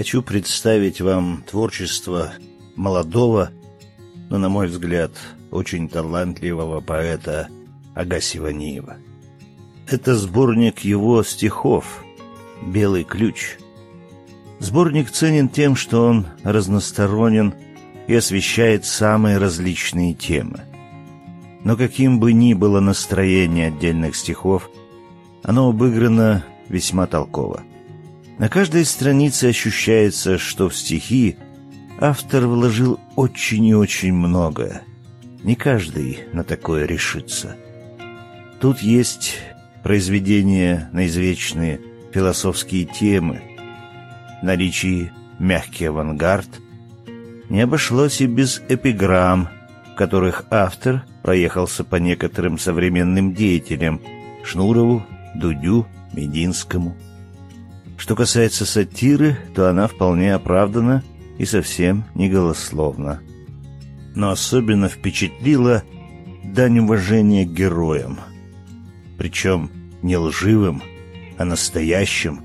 Хочу представить вам творчество молодого, но, на мой взгляд, очень талантливого поэта Агаси Ваниева. Это сборник его стихов «Белый ключ». Сборник ценен тем, что он разносторонен и освещает самые различные темы. Но каким бы ни было настроение отдельных стихов, оно обыграно весьма толково. На каждой странице ощущается, что в стихи автор вложил очень и очень много. Не каждый на такое решится. Тут есть произведения на извечные философские темы, наличии мягкий авангард. Не обошлось и без эпиграмм, в которых автор проехался по некоторым современным деятелям Шнурову, Дудю, Мединскому. Что касается сатиры, то она вполне оправдана и совсем не голословна. Но особенно впечатлила дань уважения героям. Причем не лживым, а настоящим.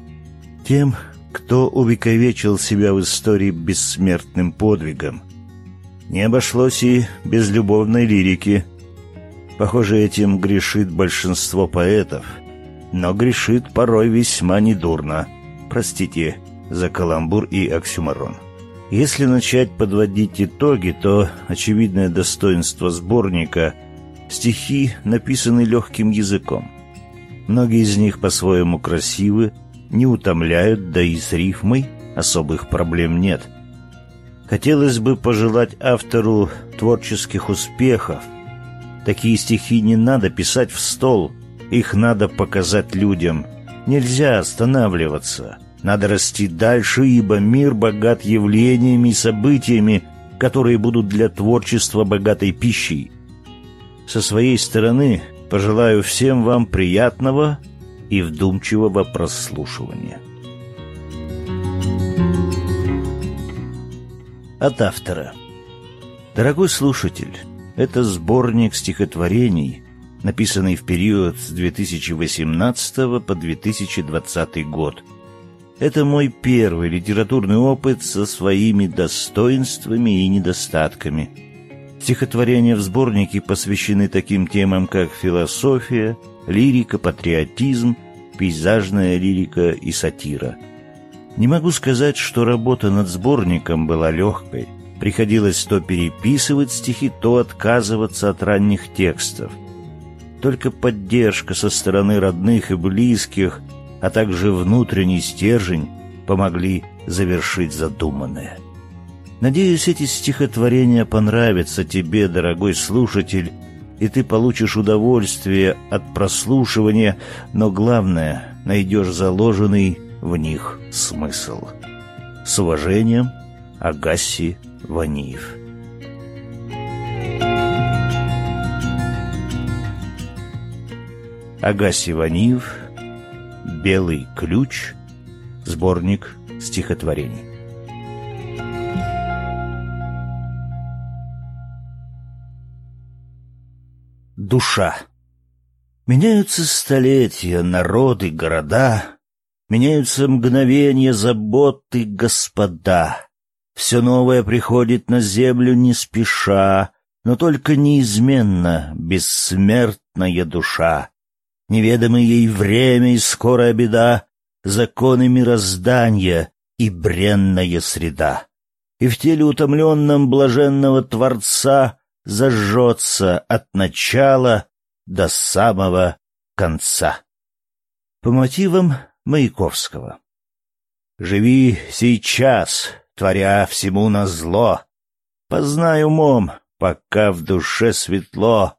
Тем, кто увековечил себя в истории бессмертным подвигом. Не обошлось и без любовной лирики. Похоже, этим грешит большинство поэтов — но грешит порой весьма недурно. Простите за каламбур и оксюмарон. Если начать подводить итоги, то очевидное достоинство сборника — стихи написаны легким языком. Многие из них по-своему красивы, не утомляют, да и с рифмой особых проблем нет. Хотелось бы пожелать автору творческих успехов. Такие стихи не надо писать в стол — их надо показать людям. Нельзя останавливаться. Надо расти дальше, ибо мир богат явлениями и событиями, которые будут для творчества богатой пищей. Со своей стороны пожелаю всем вам приятного и вдумчивого прослушивания. От автора. Дорогой слушатель, это сборник стихотворений, написанный в период с 2018 по 2020 год. Это мой первый литературный опыт со своими достоинствами и недостатками. Стихотворения в сборнике посвящены таким темам, как философия, лирика, патриотизм, пейзажная лирика и сатира. Не могу сказать, что работа над сборником была легкой. Приходилось то переписывать стихи, то отказываться от ранних текстов – только поддержка со стороны родных и близких, а также внутренний стержень помогли завершить задуманное. Надеюсь, эти стихотворения понравятся тебе, дорогой слушатель, и ты получишь удовольствие от прослушивания, но главное, найдешь заложенный в них смысл. С уважением, Агаси Ваниев. Агаси Ваниев, «Белый ключ», сборник стихотворений. Душа. Меняются столетия, народы, города, Меняются мгновения, заботы, господа. Все новое приходит на землю не спеша, Но только неизменно бессмертная душа. Неведомы ей время и скорая беда, законы мироздания и бренная среда. И в теле утомленном блаженного Творца зажжется от начала до самого конца. По мотивам Маяковского. Живи сейчас, творя всему на зло. Познай умом, пока в душе светло,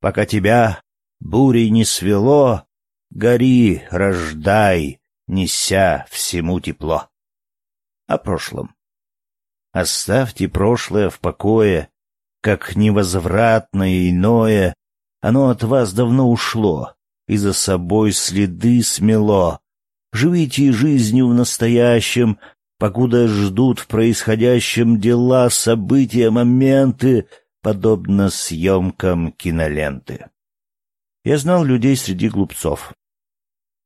пока тебя бурей не свело, гори, рождай, неся всему тепло. О прошлом. Оставьте прошлое в покое, как невозвратное иное, оно от вас давно ушло и за собой следы смело. Живите жизнью в настоящем, покуда ждут в происходящем дела, события, моменты, подобно съемкам киноленты. Я знал людей среди глупцов.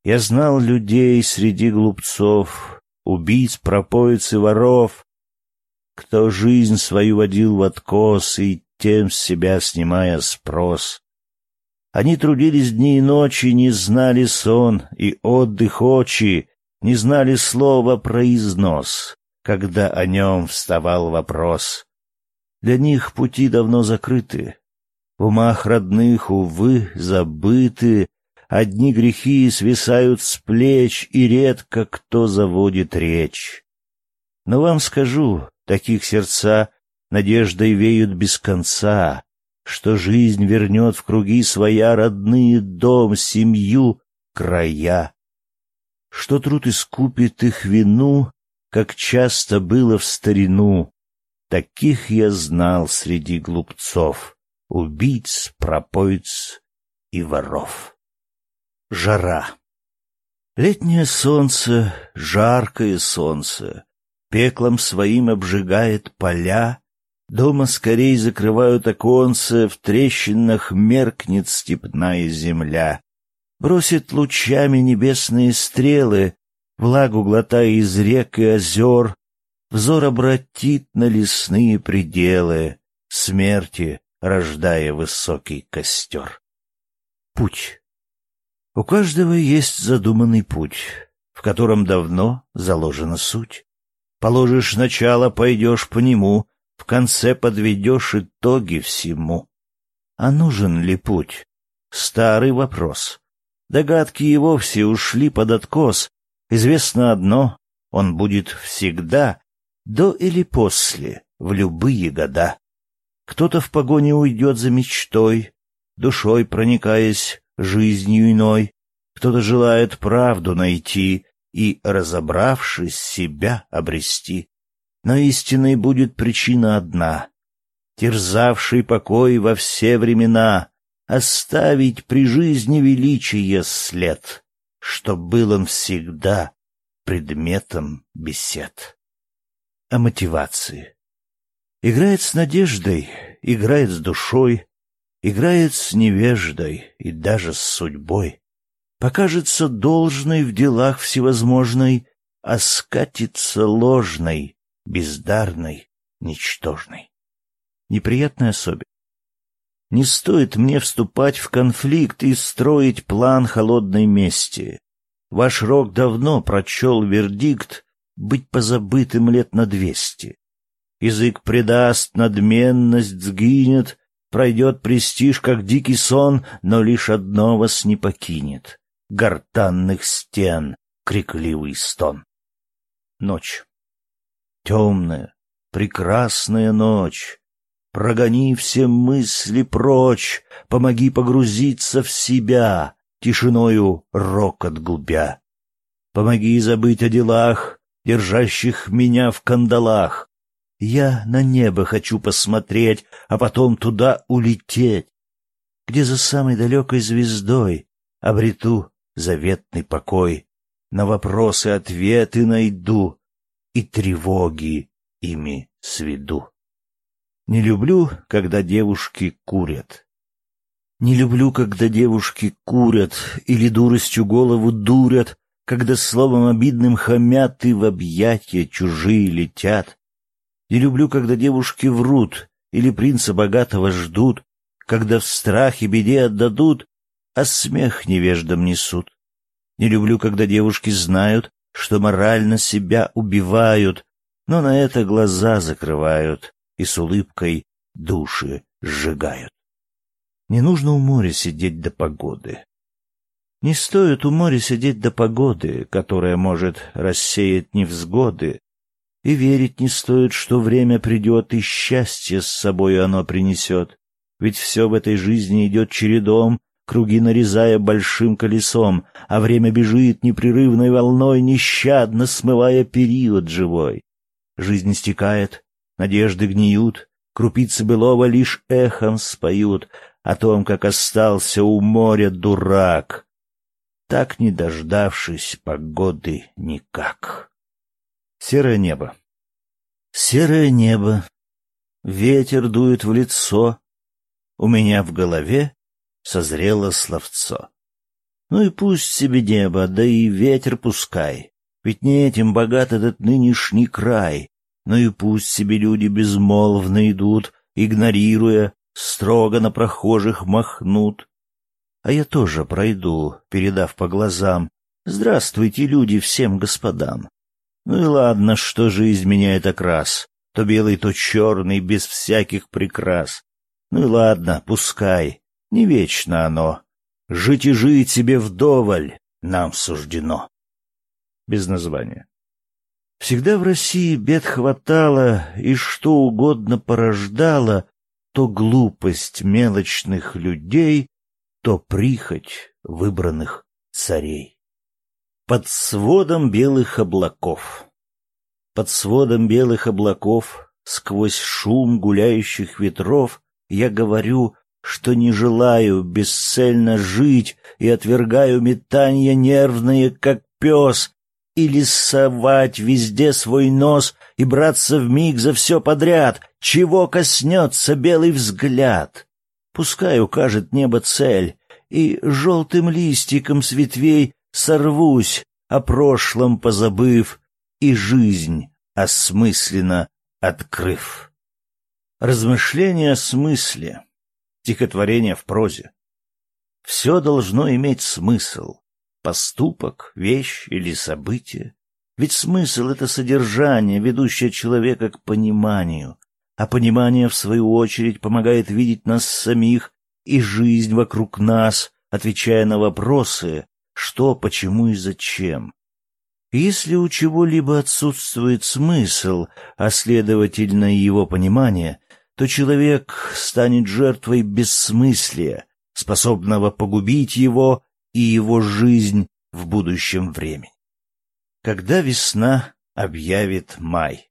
Я знал людей среди глупцов, убийц, пропоиц и воров, кто жизнь свою водил в откос и тем с себя снимая спрос. Они трудились дни и ночи, не знали сон и отдых очи, не знали слова произнос, когда о нем вставал вопрос. Для них пути давно закрыты, в умах родных, увы, забыты, одни грехи свисают с плеч, и редко кто заводит речь. Но вам скажу, таких сердца надеждой веют без конца, что жизнь вернет в круги своя родные дом, семью, края. Что труд искупит их вину, как часто было в старину. Таких я знал среди глупцов, убийц, пропоиц и воров. Жара. Летнее солнце, жаркое солнце, пеклом своим обжигает поля, Дома скорей закрывают оконце, в трещинах меркнет степная земля. Бросит лучами небесные стрелы, влагу глотая из рек и озер, взор обратит на лесные пределы, смерти рождая высокий костер. Путь. У каждого есть задуманный путь, в котором давно заложена суть. Положишь начало, пойдешь по нему, в конце подведешь итоги всему. А нужен ли путь? Старый вопрос. Догадки его все ушли под откос. Известно одно — он будет всегда, до или после, в любые года. Кто-то в погоне уйдет за мечтой, душой проникаясь жизнью иной, кто-то желает правду найти и, разобравшись, себя обрести. Но истинной будет причина одна — терзавший покой во все времена, оставить при жизни величие след, что был он всегда предметом бесед. О мотивации. Играет с надеждой, играет с душой, играет с невеждой и даже с судьбой. Покажется должной в делах всевозможной, а скатится ложной, бездарной, ничтожной. Неприятная особенность. Не стоит мне вступать в конфликт и строить план холодной мести. Ваш рок давно прочел вердикт быть позабытым лет на двести. Язык предаст, надменность сгинет, пройдет престиж, как дикий сон, но лишь одно вас не покинет — гортанных стен крикливый стон. Ночь. Темная, прекрасная ночь. Прогони все мысли прочь, помоги погрузиться в себя, тишиною рокот губя. Помоги забыть о делах, держащих меня в кандалах. Я на небо хочу посмотреть, а потом туда улететь, где за самой далекой звездой обрету заветный покой, на вопросы ответы найду, и тревоги ими сведу. Не люблю, когда девушки курят. Не люблю, когда девушки курят или дуростью голову дурят, когда словом обидным хамят и в объятия чужие летят. Не люблю, когда девушки врут или принца богатого ждут, когда в страхе беде отдадут, а смех невеждам несут. Не люблю, когда девушки знают, что морально себя убивают, но на это глаза закрывают и с улыбкой души сжигают. Не нужно у моря сидеть до погоды. Не стоит у моря сидеть до погоды, которая может рассеять невзгоды, и верить не стоит, что время придет и счастье с собой оно принесет. Ведь все в этой жизни идет чередом, круги нарезая большим колесом, а время бежит непрерывной волной, нещадно смывая период живой. Жизнь стекает, надежды гниют, крупицы былого лишь эхом споют о том, как остался у моря дурак, так не дождавшись погоды никак. Серое небо. Серое небо. Ветер дует в лицо. У меня в голове созрело словцо. Ну и пусть себе небо, да и ветер пускай. Ведь не этим богат этот нынешний край. Но и пусть себе люди безмолвно идут, игнорируя, строго на прохожих махнут. А я тоже пройду, передав по глазам. Здравствуйте, люди, всем господам. Ну и ладно, что жизнь меняет окрас. То белый, то черный, без всяких прикрас. Ну и ладно, пускай. Не вечно оно. Жить и жить себе вдоволь нам суждено. Без названия. Всегда в России бед хватало, и что угодно порождало, то глупость мелочных людей, то прихоть выбранных царей. Под сводом белых облаков. Под сводом белых облаков, сквозь шум гуляющих ветров, я говорю, что не желаю бесцельно жить и отвергаю метания нервные, как пес, или совать везде свой нос и браться в миг за все подряд, чего коснется белый взгляд. Пускай укажет небо цель, и желтым листиком с ветвей сорвусь, о прошлом позабыв, и жизнь осмысленно открыв. Размышления о смысле, стихотворение в прозе. Все должно иметь смысл, поступок, вещь или событие. Ведь смысл — это содержание, ведущее человека к пониманию, а понимание, в свою очередь, помогает видеть нас самих и жизнь вокруг нас, отвечая на вопросы «что», «почему» и «зачем». Если у чего-либо отсутствует смысл, а следовательно и его понимание, то человек станет жертвой бессмыслия, способного погубить его и его жизнь в будущем времени. Когда весна объявит май.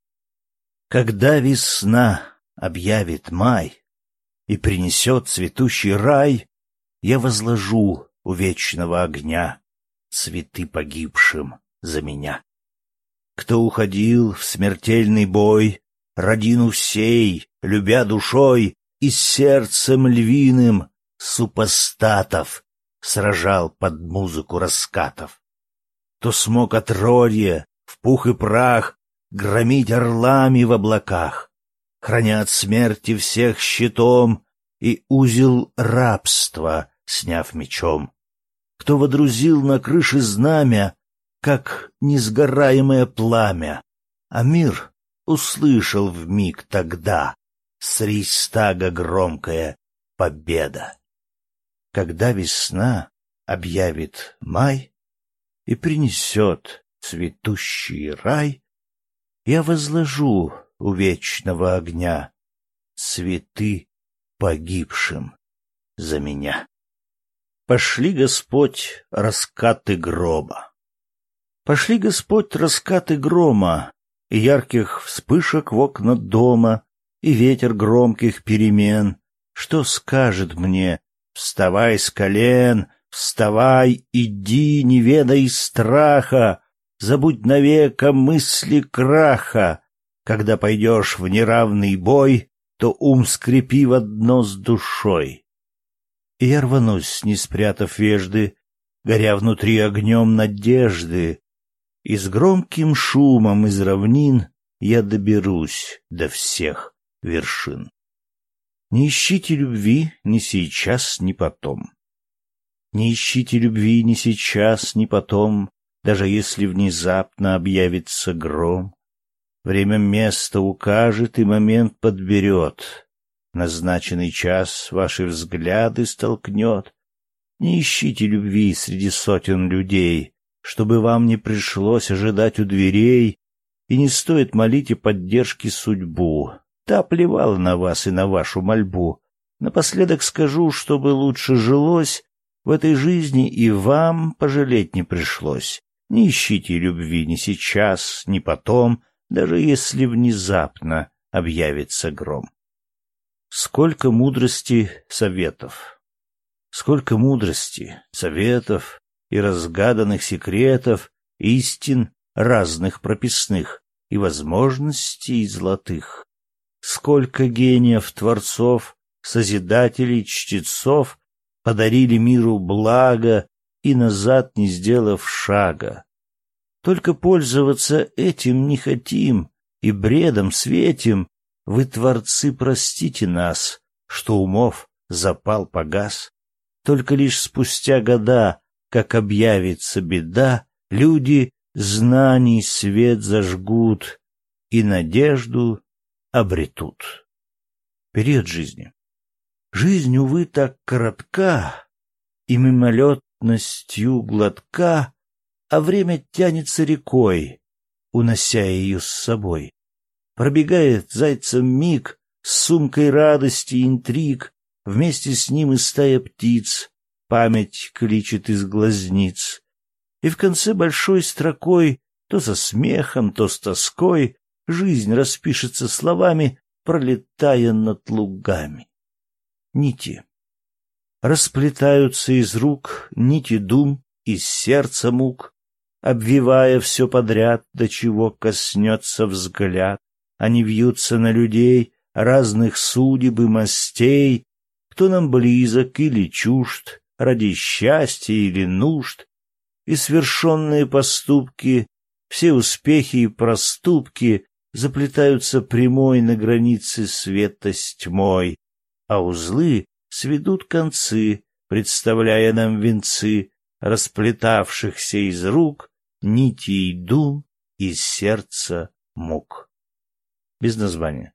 Когда весна объявит май и принесет цветущий рай, я возложу у вечного огня цветы погибшим за меня. Кто уходил в смертельный бой, родину всей, любя душой и сердцем львиным супостатов сражал под музыку раскатов. То смог отродье в пух и прах громить орлами в облаках, храня от смерти всех щитом и узел рабства, сняв мечом. Кто водрузил на крыше знамя, как несгораемое пламя, а мир услышал в миг тогда с Рейстага громкая победа когда весна объявит май и принесет цветущий рай, я возложу у вечного огня цветы погибшим за меня. Пошли, Господь, раскаты грома. Пошли, Господь, раскаты грома, и ярких вспышек в окна дома, и ветер громких перемен. Что скажет мне Вставай с колен, вставай, иди, не ведай страха, забудь навека мысли краха. Когда пойдешь в неравный бой, то ум скрепи в одно с душой. И я рванусь, не спрятав вежды, горя внутри огнем надежды, и с громким шумом из равнин я доберусь до всех вершин. Не ищите любви ни сейчас, ни потом. Не ищите любви ни сейчас, ни потом, даже если внезапно объявится гром. Время место укажет и момент подберет. Назначенный час ваши взгляды столкнет. Не ищите любви среди сотен людей, чтобы вам не пришлось ожидать у дверей, и не стоит молить о поддержке судьбу, Та плевала на вас и на вашу мольбу. Напоследок скажу, чтобы лучше жилось в этой жизни и вам пожалеть не пришлось. Не ищите любви ни сейчас, ни потом, даже если внезапно объявится гром. Сколько мудрости советов! Сколько мудрости, советов и разгаданных секретов, истин разных прописных и возможностей золотых. Сколько гениев, творцов, созидателей, чтецов подарили миру благо и назад не сделав шага. Только пользоваться этим не хотим и бредом светим. Вы, творцы, простите нас, что умов запал погас. Только лишь спустя года, как объявится беда, люди знаний свет зажгут и надежду обретут. Период жизни. Жизнь, увы, так коротка и мимолетностью гладка, а время тянется рекой, унося ее с собой. Пробегает зайцем миг с сумкой радости и интриг, вместе с ним и стая птиц, память кличет из глазниц. И в конце большой строкой, то со смехом, то с тоской, жизнь распишется словами, пролетая над лугами. Нити. Расплетаются из рук нити дум, из сердца мук, обвивая все подряд, до чего коснется взгляд. Они вьются на людей разных судеб и мастей, кто нам близок или чужд, ради счастья или нужд, и свершенные поступки, все успехи и проступки заплетаются прямой на границе света с тьмой, а узлы сведут концы, представляя нам венцы, расплетавшихся из рук, нитей дум, из сердца мук. Без названия.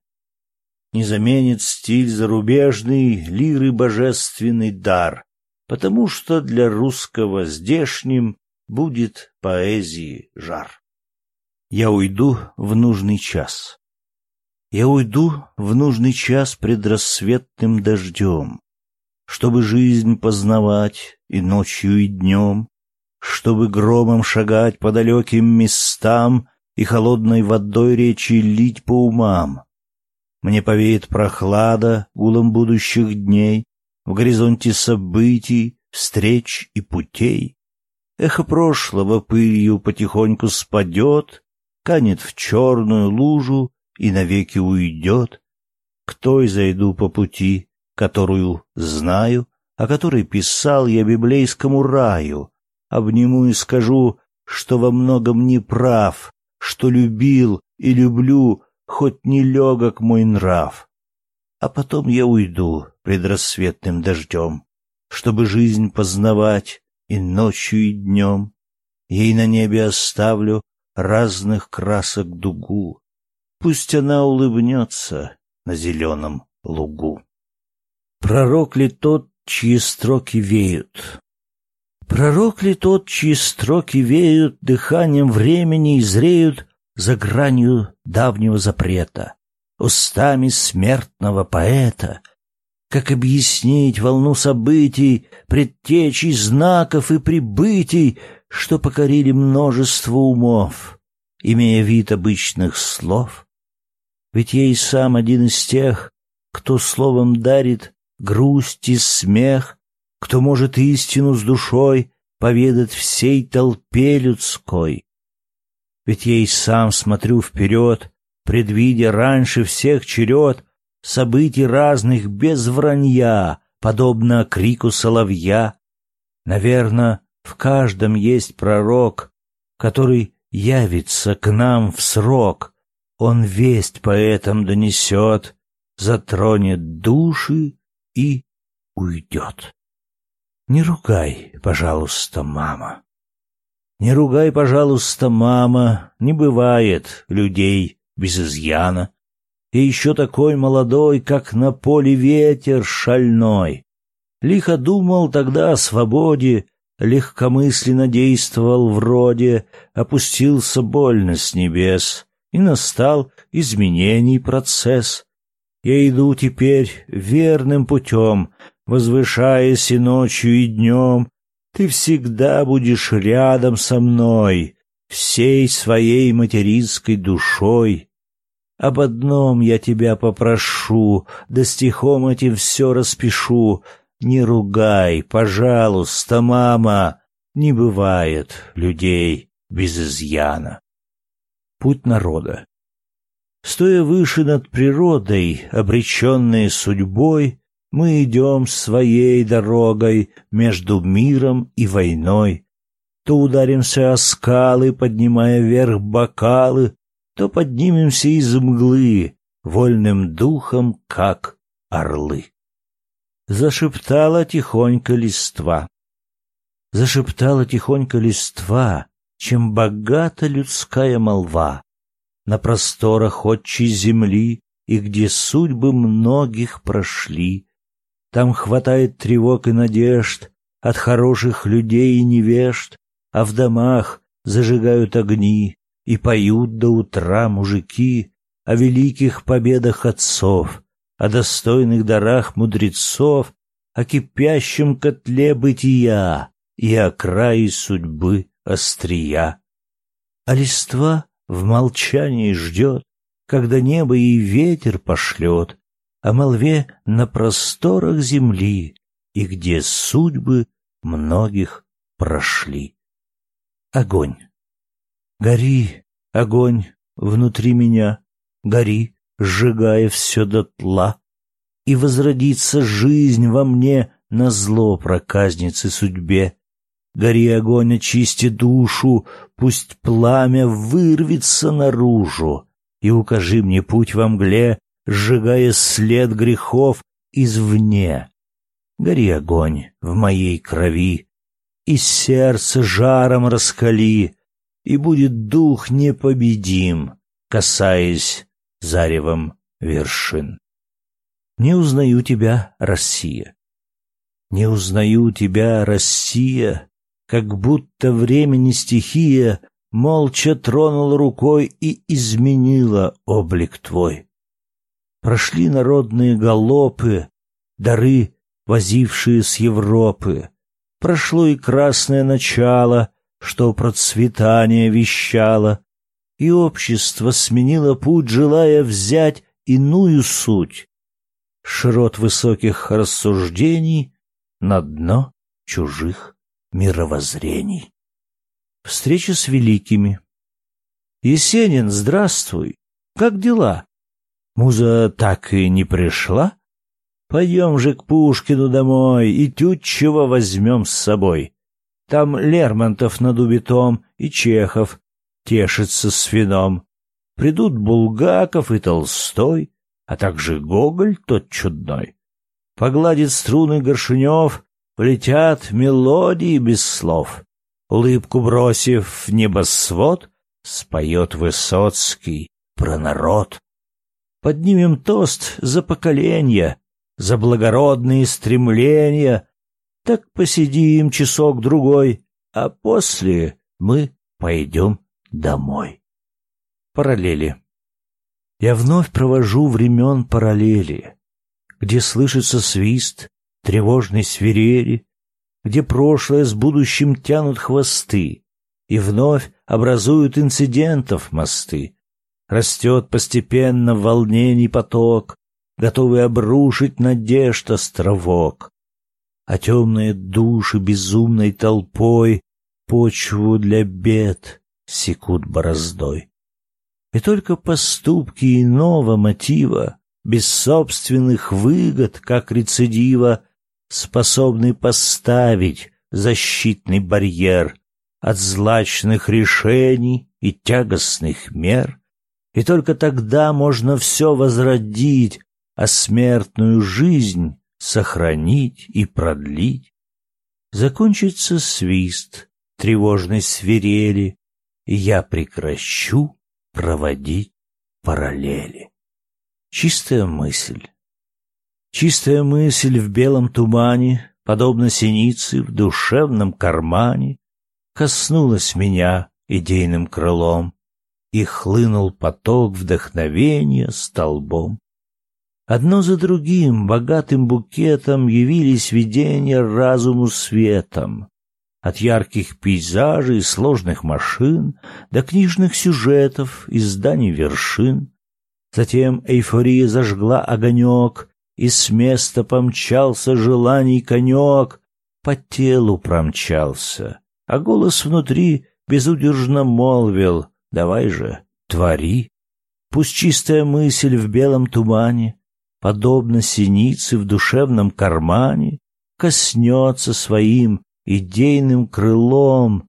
Не заменит стиль зарубежный лиры божественный дар, потому что для русского здешним будет поэзии жар. Я уйду в нужный час. Я уйду в нужный час предрассветным дождем, чтобы жизнь познавать и ночью, и днем, чтобы громом шагать по далеким местам и холодной водой речи лить по умам. Мне повеет прохлада гулом будущих дней, в горизонте событий, встреч и путей. Эхо прошлого пылью потихоньку спадет, канет в черную лужу и навеки уйдет. К той зайду по пути, которую знаю, о которой писал я библейскому раю, обниму и скажу, что во многом не прав, что любил и люблю, хоть не легок мой нрав. А потом я уйду предрассветным дождем, чтобы жизнь познавать и ночью, и днем. Ей на небе оставлю разных красок дугу. Пусть она улыбнется на зеленом лугу. Пророк ли тот, чьи строки веют? Пророк ли тот, чьи строки веют дыханием времени и зреют за гранью давнего запрета, устами смертного поэта? Как объяснить волну событий, предтечей знаков и прибытий, что покорили множество умов, имея вид обычных слов? Ведь я и сам один из тех, кто словом дарит грусть и смех, кто может истину с душой поведать всей толпе людской. Ведь я и сам смотрю вперед, предвидя раньше всех черед событий разных без вранья, подобно крику соловья. Наверно, в каждом есть пророк, который явится к нам в срок. Он весть поэтам донесет, затронет души и уйдет. Не ругай, пожалуйста, мама. Не ругай, пожалуйста, мама, не бывает людей без изъяна. И еще такой молодой, как на поле ветер шальной. Лихо думал тогда о свободе, легкомысленно действовал вроде, опустился больно с небес, и настал изменений процесс. Я иду теперь верным путем, возвышаясь и ночью, и днем. Ты всегда будешь рядом со мной, всей своей материнской душой. Об одном я тебя попрошу, да стихом этим все распишу. Не ругай, пожалуйста, мама, не бывает людей без изъяна. Путь народа Стоя выше над природой, обреченные судьбой, мы идем своей дорогой между миром и войной. то ударимся о скалы, поднимая вверх бокалы, то поднимемся из мглы, вольным духом, как орлы. Зашептала тихонько листва. Зашептала тихонько листва, чем богата людская молва. На просторах отчей земли и где судьбы многих прошли. Там хватает тревог и надежд от хороших людей и невежд, а в домах зажигают огни и поют до утра мужики о великих победах отцов, о достойных дарах мудрецов, о кипящем котле бытия и о крае судьбы острия. А листва в молчании ждет, когда небо и ветер пошлет, о молве на просторах земли и где судьбы многих прошли. Огонь. Гори, огонь, внутри меня, гори, сжигая все дотла, и возродится жизнь во мне на зло проказницы судьбе. Гори огонь, очисти душу, пусть пламя вырвется наружу, и укажи мне путь во мгле, сжигая след грехов извне. Гори огонь в моей крови, и сердце жаром раскали, и будет дух непобедим, касаясь заревом вершин. Не узнаю тебя, Россия. Не узнаю тебя, Россия, как будто времени стихия молча тронула рукой и изменила облик твой. Прошли народные галопы, дары, возившие с Европы. Прошло и красное начало, что процветание вещало, и общество сменило путь, желая взять иную суть. Широт высоких рассуждений на дно чужих мировоззрений. Встреча с великими. Есенин, здравствуй. Как дела? Муза так и не пришла? Пойдем же к Пушкину домой и Тютчева возьмем с собой. Там Лермонтов над убитом и Чехов тешится с вином. Придут Булгаков и Толстой, а также Гоголь тот чудной. Погладит струны Горшунев, полетят мелодии без слов. Улыбку бросив в небосвод, споет Высоцкий про народ. Поднимем тост за поколения, за благородные стремления. Так посидим часок-другой, а после мы пойдем домой. Параллели. Я вновь провожу времен параллели, где слышится свист тревожной свирели, где прошлое с будущим тянут хвосты и вновь образуют инцидентов мосты. Растет постепенно волнений поток, готовый обрушить надежд островок. А темные души безумной толпой почву для бед секут бороздой. И только поступки иного мотива, без собственных выгод, как рецидива, способны поставить защитный барьер от злачных решений и тягостных мер, и только тогда можно все возродить, а смертную жизнь сохранить и продлить. Закончится свист тревожной свирели, и я прекращу проводить параллели. Чистая мысль. Чистая мысль в белом тумане, подобно синице в душевном кармане, коснулась меня идейным крылом, и хлынул поток вдохновения столбом. Одно за другим богатым букетом явились видения разуму светом. От ярких пейзажей сложных машин до книжных сюжетов и зданий вершин. Затем эйфория зажгла огонек, и с места помчался желаний конек, по телу промчался, а голос внутри безудержно молвил «Давай же, твори». Пусть чистая мысль в белом тумане, подобно синице в душевном кармане, коснется своим идейным крылом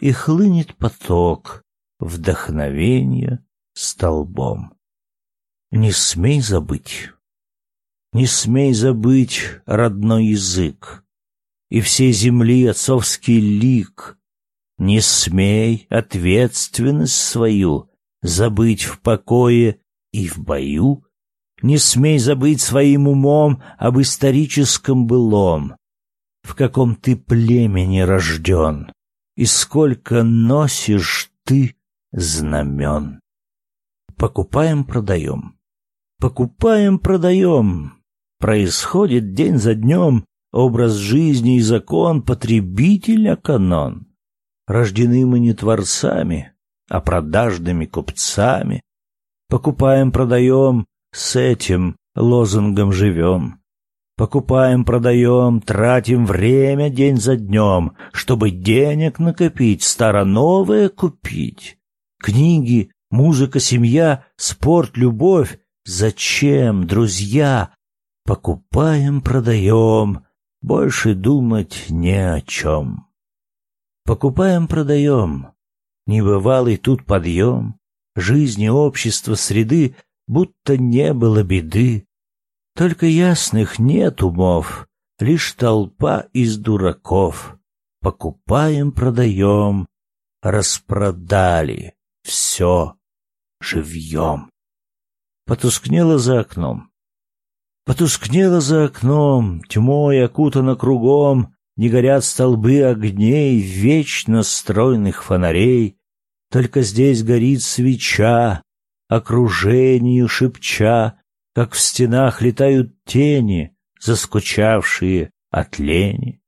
и хлынет поток вдохновения столбом. Не смей забыть, не смей забыть родной язык и всей земли отцовский лик. Не смей ответственность свою забыть в покое и в бою. Не смей забыть своим умом об историческом былом, в каком ты племени рожден, и сколько носишь ты знамен. Покупаем, продаем. Покупаем, продаем. Происходит день за днем образ жизни и закон потребителя канон. Рождены мы не творцами, а продажными купцами. Покупаем, продаем, с этим лозунгом живем. Покупаем, продаем, тратим время день за днем, чтобы денег накопить, старо-новое купить. Книги, музыка, семья, спорт, любовь. Зачем, друзья? Покупаем, продаем, больше думать не о чем. Покупаем, продаем, небывалый тут подъем, жизни, общества, среды, будто не было беды. Только ясных нет умов, лишь толпа из дураков. Покупаем, продаем, распродали все живьем. Потускнело за окном. Потускнело за окном, тьмой окутано кругом, не горят столбы огней, вечно стройных фонарей. Только здесь горит свеча, окружению шепча, как в стенах летают тени, заскучавшие от лени.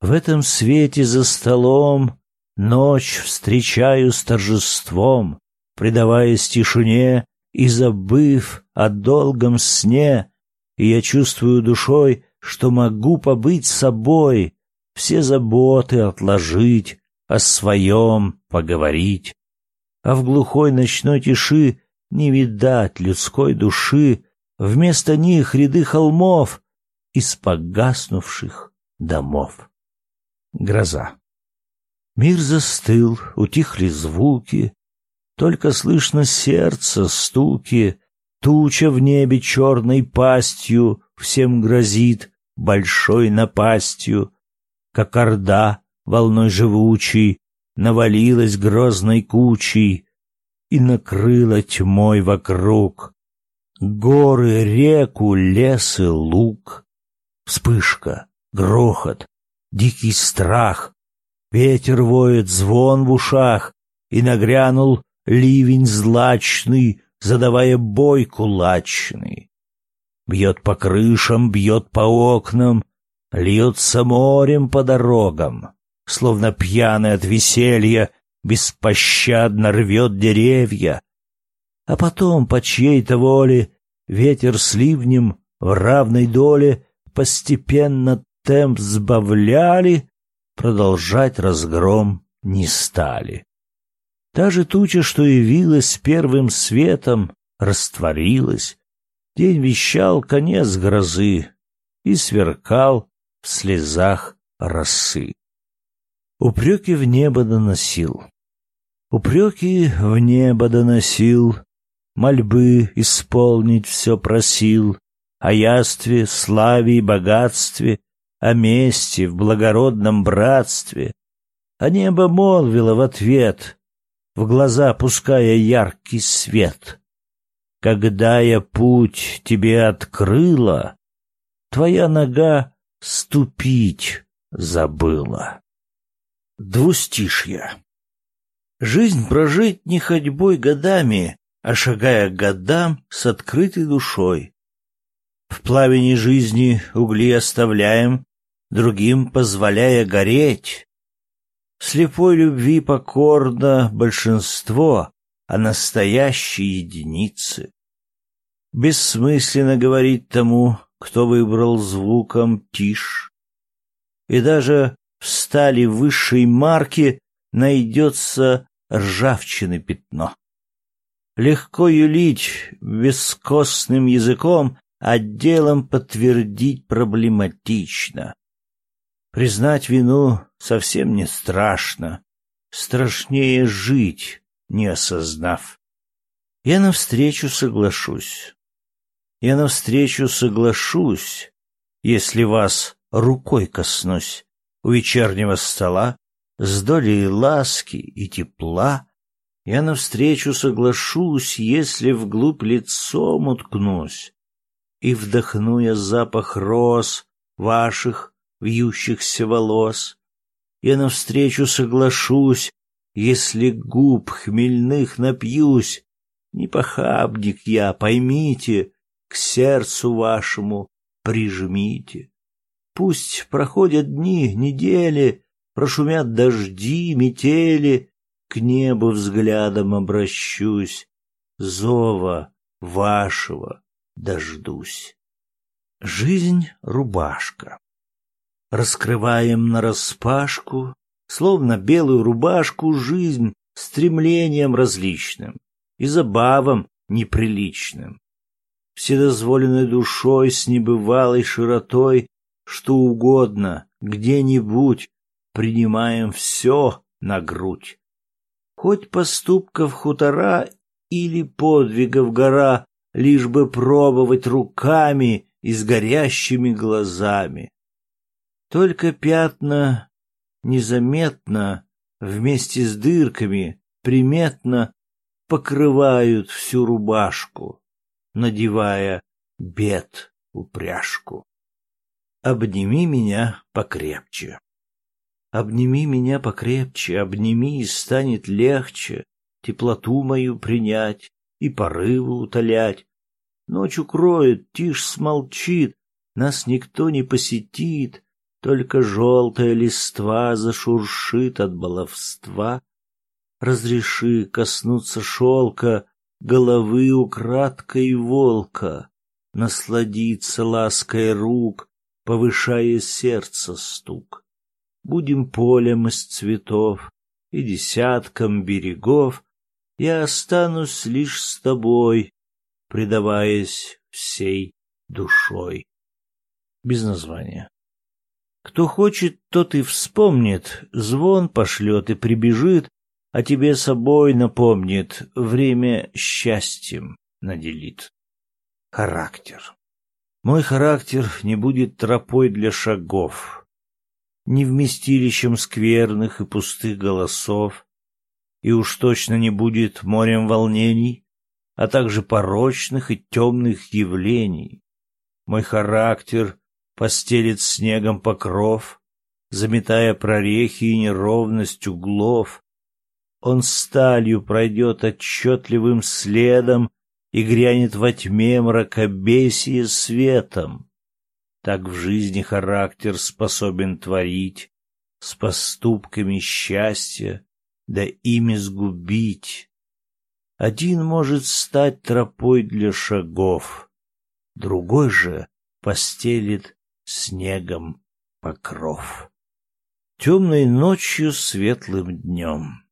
В этом свете за столом ночь встречаю с торжеством, предаваясь тишине и забыв о долгом сне, и я чувствую душой, что могу побыть собой, все заботы отложить, о своем поговорить. А в глухой ночной тиши не видать людской души, Вместо них ряды холмов из погаснувших домов. Гроза. Мир застыл, утихли звуки, Только слышно сердце стуки, Туча в небе черной пастью Всем грозит большой напастью, Как орда волной живучей Навалилась грозной кучей И накрыла тьмой вокруг горы, реку, лес и луг. Вспышка, грохот, дикий страх, ветер воет, звон в ушах, и нагрянул ливень злачный, задавая бой кулачный. Бьет по крышам, бьет по окнам, льется морем по дорогам, словно пьяный от веселья, беспощадно рвет деревья, а потом по чьей-то воле ветер с ливнем в равной доле постепенно темп сбавляли, продолжать разгром не стали. Та же туча, что явилась первым светом, растворилась. День вещал конец грозы и сверкал в слезах росы. Упреки в небо доносил. Упреки в небо доносил, мольбы исполнить все просил, о ястве, славе и богатстве, о мести в благородном братстве. А небо молвило в ответ, в глаза пуская яркий свет. Когда я путь тебе открыла, твоя нога ступить забыла. Двустишье. Жизнь прожить не ходьбой годами, а шагая к годам с открытой душой. В пламени жизни угли оставляем, другим позволяя гореть. Слепой любви покорно большинство, а настоящие единицы. Бессмысленно говорить тому, кто выбрал звуком тишь. И даже в стали высшей марки найдется ржавчины пятно. Легко юлить бескостным языком, а делом подтвердить проблематично. Признать вину совсем не страшно. страшнее жить, не осознав. Я навстречу соглашусь. Я навстречу соглашусь, если вас рукой коснусь у вечернего стола с долей ласки и тепла. Я навстречу соглашусь, если вглубь лицом уткнусь и вдохну я запах роз ваших вьющихся волос. Я навстречу соглашусь, если губ хмельных напьюсь. Не похабник я, поймите, к сердцу вашему прижмите. Пусть проходят дни, недели, прошумят дожди, метели, к небу взглядом обращусь, зова вашего дождусь. Жизнь — рубашка. Раскрываем нараспашку, словно белую рубашку, жизнь стремлением различным и забавам неприличным. Вседозволенной душой с небывалой широтой, что угодно, где-нибудь, принимаем все на грудь. Хоть поступков хутора или подвигов гора, лишь бы пробовать руками и с горящими глазами. Только пятна незаметно, вместе с дырками, приметно покрывают всю рубашку, надевая бед упряжку. Обними меня покрепче. Обними меня покрепче, обними, и станет легче теплоту мою принять и порывы утолять. Ночь укроет, тишь смолчит, нас никто не посетит, только желтая листва зашуршит от баловства. Разреши коснуться шелка головы украдкой волка, насладиться лаской рук, повышая сердце стук. Будем полем из цветов и десятком берегов, я останусь лишь с тобой, предаваясь всей душой. Без названия. Кто хочет, тот и вспомнит, звон пошлет и прибежит, а тебе собой напомнит, время счастьем наделит. Характер. Мой характер не будет тропой для шагов, не вместилищем скверных и пустых голосов, и уж точно не будет морем волнений, а также порочных и темных явлений. Мой характер постелит снегом покров, заметая прорехи и неровность углов. Он сталью пройдет отчетливым следом и грянет во тьме мракобесие светом. Так в жизни характер способен творить с поступками счастья, да ими сгубить. Один может стать тропой для шагов, другой же постелит снегом покров. Темной ночью светлым днем.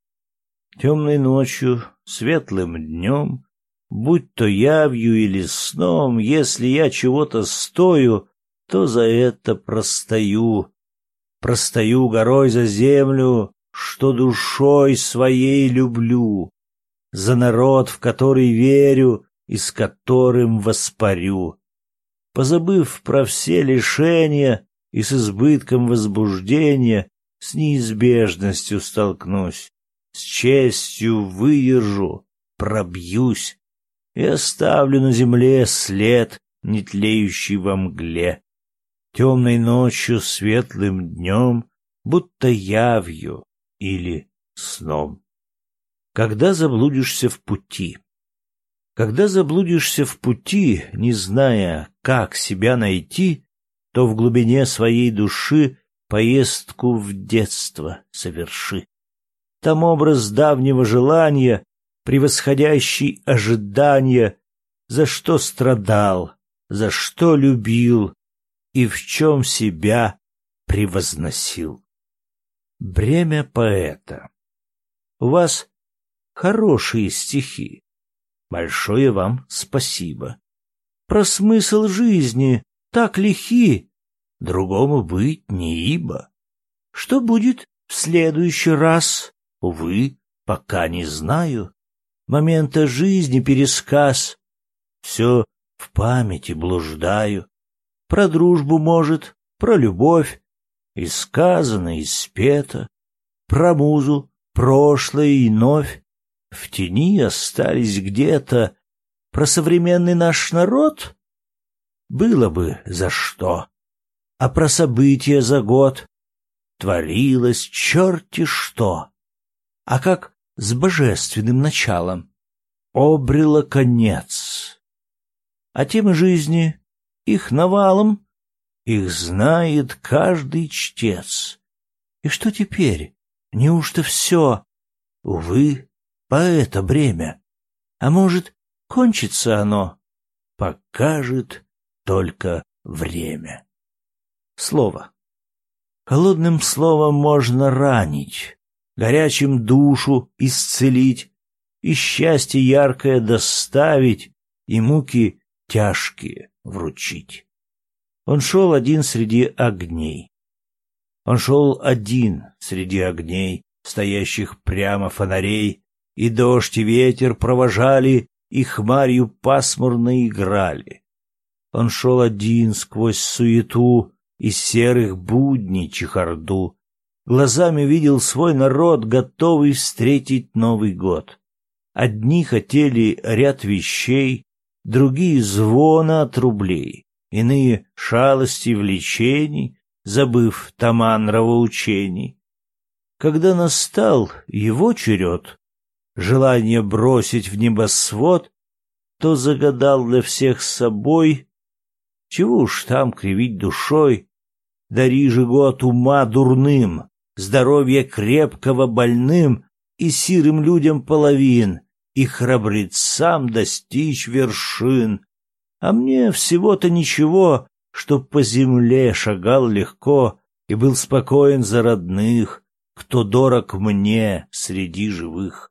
Темной ночью светлым днем, будь то явью или сном, если я чего-то стою, то за это простою. Простою горой за землю, что душой своей люблю, за народ, в который верю и с которым воспарю. Позабыв про все лишения и с избытком возбуждения, с неизбежностью столкнусь, с честью выдержу, пробьюсь и оставлю на земле след, не тлеющий во мгле. Темной ночью, светлым днем, будто явью, или сном. Когда заблудишься в пути. Когда заблудишься в пути, не зная, как себя найти, то в глубине своей души поездку в детство соверши. Там образ давнего желания, превосходящий ожидания, за что страдал, за что любил и в чем себя превозносил. Бремя поэта. У вас хорошие стихи. Большое вам спасибо. Про смысл жизни так лихи, другому быть не ибо. Что будет в следующий раз? увы, пока не знаю. Момента жизни пересказ. Все в памяти блуждаю. Про дружбу, может, про любовь. И сказано, и спето. Про музу, прошлое и новь. В тени остались где-то. Про современный наш народ? Было бы за что. А про события за год? Творилось черти что. А как с божественным началом? Обрело конец. А темы жизни, их навалом, их знает каждый чтец. И что теперь? Неужто все? Увы, поэта бремя. А может, кончится оно? Покажет только время. Слово. Холодным словом можно ранить, горячим душу исцелить, и счастье яркое доставить, и муки тяжкие вручить. Он шел один среди огней. Он шел один среди огней, стоящих прямо фонарей, и дождь и ветер провожали, и хмарью пасмурно играли. Он шел один сквозь суету и серых будней чехарду. Глазами видел свой народ, готовый встретить Новый год. Одни хотели ряд вещей, другие — звона от рублей, иные — шалости влечений, забыв тома нравоучений. Когда настал его черед, желание бросить в небосвод, то загадал для всех собой чего уж там кривить душой? Дари же год ума дурным, здоровья крепкого больным и сирым людям половин, и храбрецам достичь вершин. А мне всего-то ничего, чтоб по земле шагал легко и был спокоен за родных, кто дорог мне среди живых.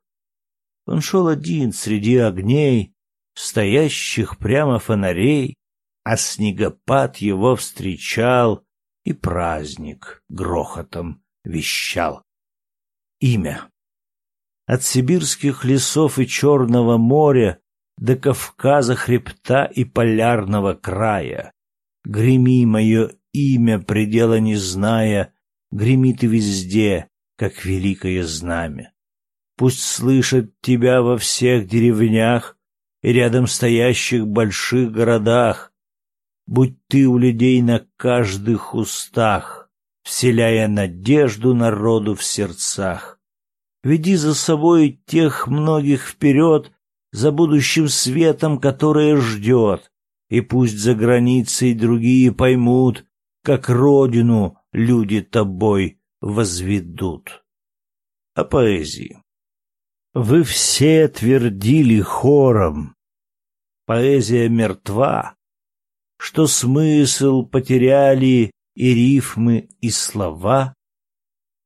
Он шел один среди огней, стоящих прямо фонарей, а снегопад его встречал, и праздник грохотом вещал. Имя. От сибирских лесов и Черного моря до Кавказа хребта и полярного края. Греми мое имя, предела не зная, гремит везде, как великое знамя. Пусть слышат тебя во всех деревнях и рядом стоящих больших городах, будь ты у людей на каждых устах, вселяя надежду народу в сердцах. Веди за собой тех многих вперед, за будущим светом, которое ждет, и пусть за границей другие поймут, как родину люди тобой возведут. О поэзии. Вы все твердили хором. Поэзия мертва, что смысл потеряли и рифмы, и слова,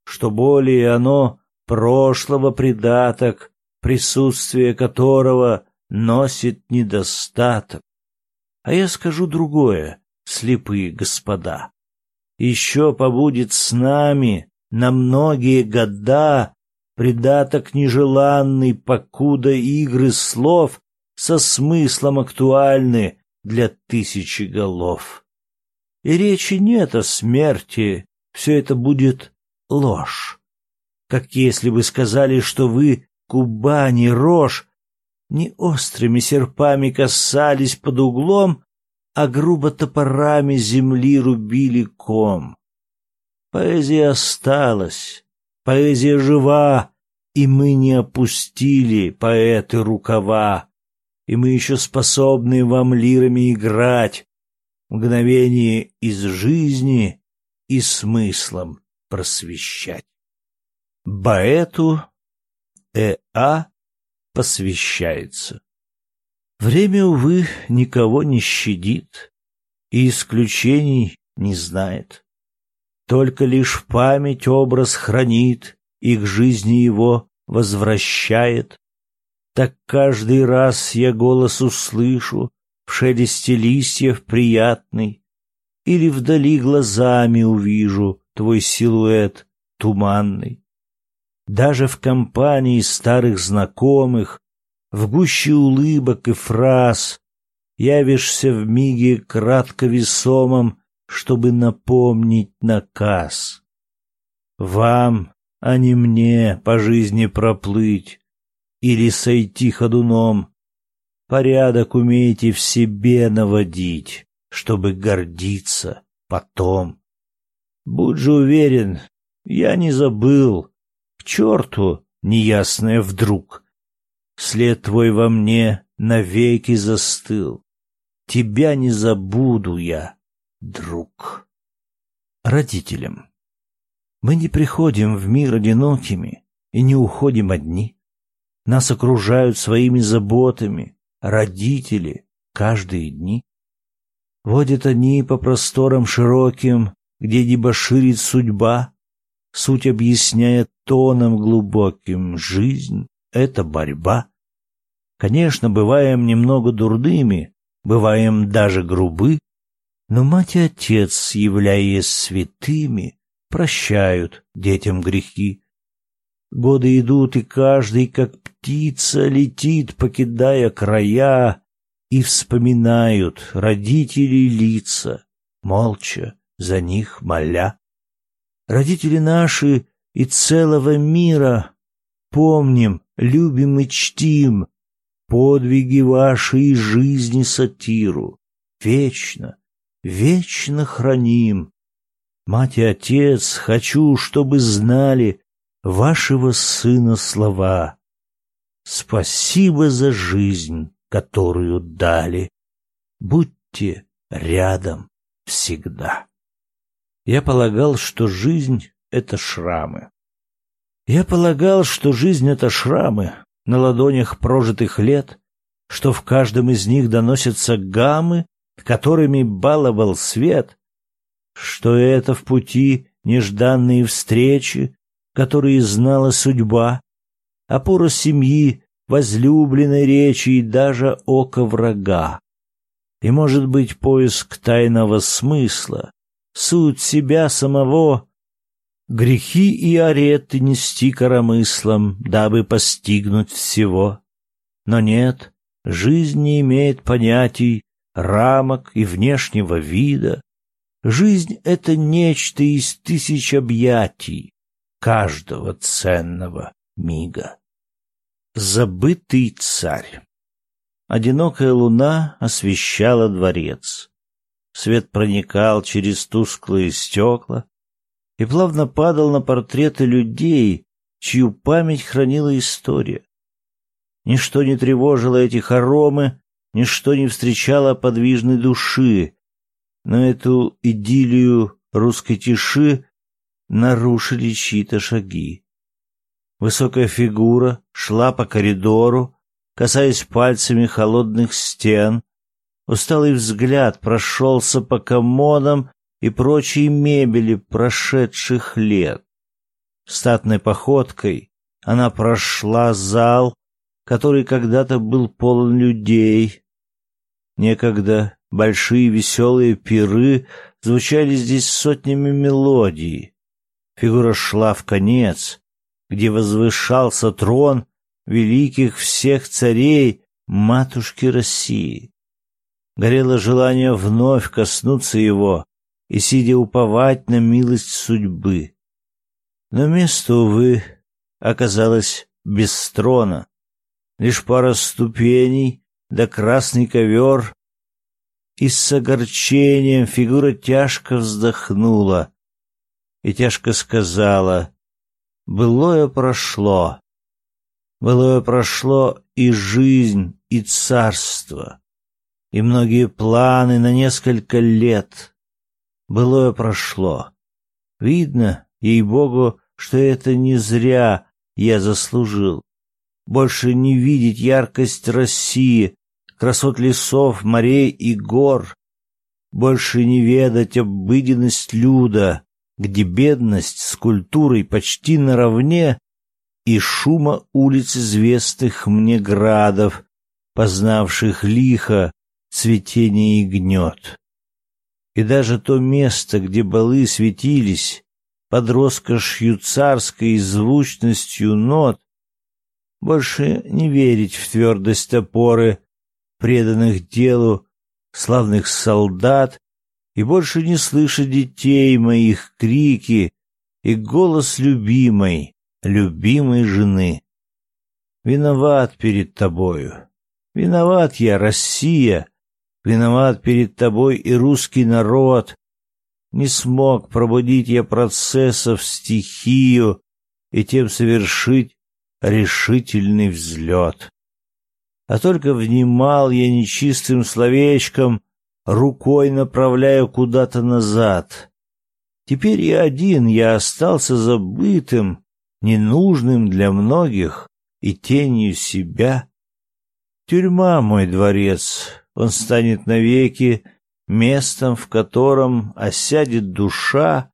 что более оно прошлого придаток, присутствие которого носит недостаток. А я скажу другое, слепые господа. Еще побудет с нами на многие года придаток нежеланный, покуда игры слов со смыслом актуальны, для тысячи голов. И речи нет о смерти, все это будет ложь. Как если бы сказали, что вы, Кубани, рожь, не острыми серпами касались под углом, а грубо топорами земли рубили ком. Поэзия осталась, поэзия жива, и мы не опустили, поэты, рукава и мы еще способны вам лирами играть, мгновение из жизни и смыслом просвещать. Поэту Э.А. посвящается. Время, увы, никого не щадит и исключений не знает. Только лишь память образ хранит и к жизни его возвращает так каждый раз я голос услышу в шелесте листьев приятный, или вдали глазами увижу твой силуэт туманный. даже в компании старых знакомых, в гуще улыбок и фраз, явишься в миге кратко весомом, чтобы напомнить наказ. Вам, а не мне, по жизни проплыть или сойти ходуном. Порядок умеете в себе наводить, чтобы гордиться потом. Будь же уверен, я не забыл. К черту неясное вдруг. След твой во мне навеки застыл. Тебя не забуду я, друг. Родителям. Мы не приходим в мир одинокими и не уходим одни. Нас окружают своими заботами родители каждые дни. Водят они по просторам широким, где дебоширит судьба, суть объясняя тоном глубоким. Жизнь — это борьба. Конечно, бываем немного дурными, бываем даже грубы, но мать и отец, являясь святыми, прощают детям грехи. Годы идут, и каждый, как птица, летит, покидая края, и вспоминают родители лица, молча, за них моля. Родители наши и целого мира помним, любим и чтим, подвиги вашей жизни сатиру. Вечно, вечно храним. Мать и отец, хочу, чтобы знали вашего сына слова. Спасибо за жизнь, которую дали. Будьте рядом всегда. Я полагал, что жизнь — это шрамы. Я полагал, что жизнь — это шрамы, на ладонях прожитых лет, что в каждом из них доносятся гаммы, которыми баловал свет, что это в пути нежданные встречи, которые знала судьба, опора семьи, возлюбленной речи и даже око врага. И, может быть, поиск тайного смысла, суть себя самого грехи и ареты нести коромыслом, дабы постигнуть всего. Но нет, жизнь не имеет понятий, рамок и внешнего вида. Жизнь — это нечто из тысяч объятий каждого ценного мига. Забытый царь. Одинокая луна освещала дворец. Свет проникал через тусклые стекла, и плавно падал на портреты людей, чью память хранила история. Ничто не тревожило эти хоромы, ничто не встречало подвижной души, но эту идиллию русской тиши нарушили чьи-то шаги. Высокая фигура шла по коридору, касаясь пальцами холодных стен. Усталый взгляд прошелся по комодам и прочей мебели прошедших лет. Статной походкой она прошла зал, который когда-то был полон людей. Некогда большие веселые пиры звучали здесь сотнями мелодий. Фигура шла в конец, где возвышался трон великих всех царей матушки России. Горело желание вновь коснуться его, и, сидя, уповать на милость судьбы. Но место, увы, оказалось без трона. Лишь пара ступеней да красный ковер, и с огорчением фигура тяжко вздохнула и тяжко сказала «Былое прошло, былое прошло и жизнь, и царство, и многие планы на несколько лет» былое прошло. Видно, ей-богу, что это не зря я заслужил. Больше не видеть яркость России, красот лесов, морей и гор. Больше не ведать обыденность люда, где бедность с культурой почти наравне и шума улиц известных мне градов, познавших лихо цветение и гнет и даже то место, где балы светились, под роскошью царской и звучностью нот, больше не верить в твердость опоры преданных делу славных солдат и больше не слышать детей моих крики и голос любимой, любимой жены. Виноват перед тобою. Виноват я, Россия. Виноват перед тобой и русский народ. Не смог пробудить я процессов стихию и тем совершить решительный взлет. А только внимал я нечистым словечком, рукой направляя куда-то назад. Теперь я один, я остался забытым, ненужным для многих и тенью себя. Тюрьма мой дворец, он станет навеки местом, в котором осядет душа.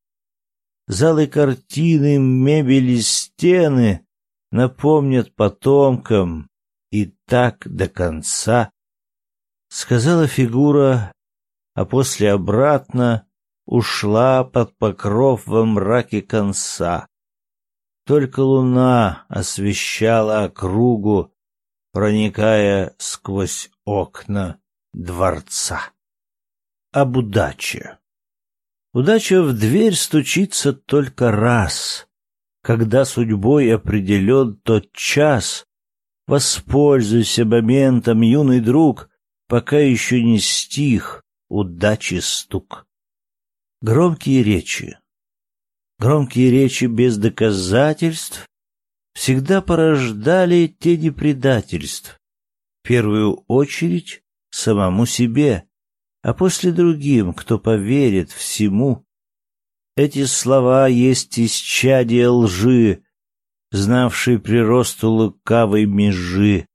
Залы картины, мебели, стены напомнят потомкам и так до конца. Сказала фигура, а после обратно ушла под покров во мраке конца. Только луна освещала округу, проникая сквозь окна дворца. Об удаче. Удача в дверь стучится только раз, когда судьбой определен тот час. Воспользуйся моментом, юный друг, пока еще не стих удачи стук. Громкие речи. Громкие речи без доказательств всегда порождали тени предательств. В первую очередь самому себе, а после другим, кто поверит всему. Эти слова есть исчадие лжи, знавший приросту лукавой межи.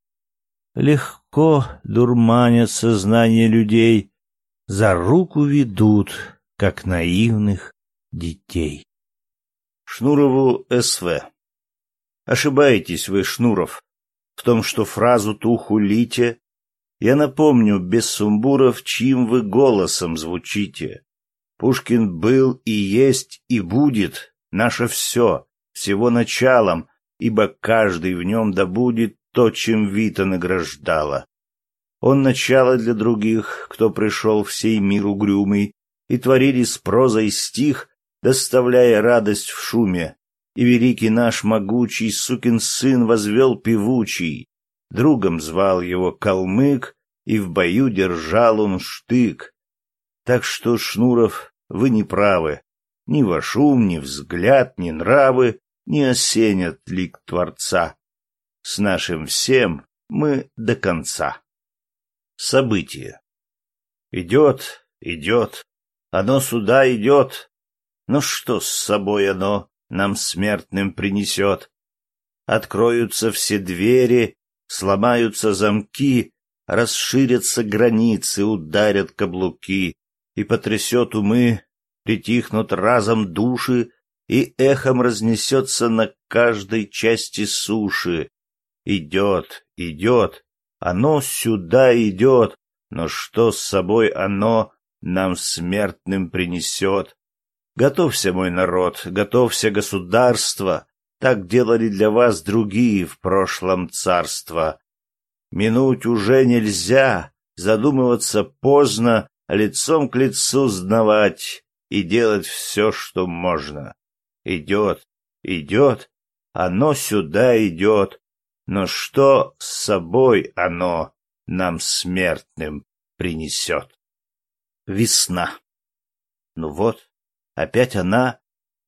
Легко дурманят сознание людей, за руку ведут, как наивных детей. Шнурову СВ. Ошибаетесь вы, Шнуров, в том, что фразу ту хулите. Я напомню, без сумбуров, чьим вы голосом звучите. Пушкин был и есть и будет наше все, всего началом, ибо каждый в нем добудет то, чем Вита награждала. Он начало для других, кто пришел в сей мир угрюмый, и творили с прозой стих, доставляя радость в шуме. И великий наш могучий сукин сын возвел певучий, другом звал его калмык, и в бою держал он штык. Так что, Шнуров, вы не правы. Ни ваш ум, ни взгляд, ни нравы не осенят лик Творца. С нашим всем мы до конца. Событие. Идет, идет, оно сюда идет. Но что с собой оно нам смертным принесет? Откроются все двери, сломаются замки, расширятся границы, ударят каблуки, и потрясет умы, притихнут разом души, и эхом разнесется на каждой части суши. Идет, идет, оно сюда идет, но что с собой оно нам смертным принесет. Готовься, мой народ, готовься, государство, так делали для вас другие в прошлом царства. Минуть уже нельзя, задумываться поздно, лицом к лицу знавать и делать все, что можно. Идет, идет, оно сюда идет, но что с собой оно нам смертным принесет? Весна. Ну вот, опять она,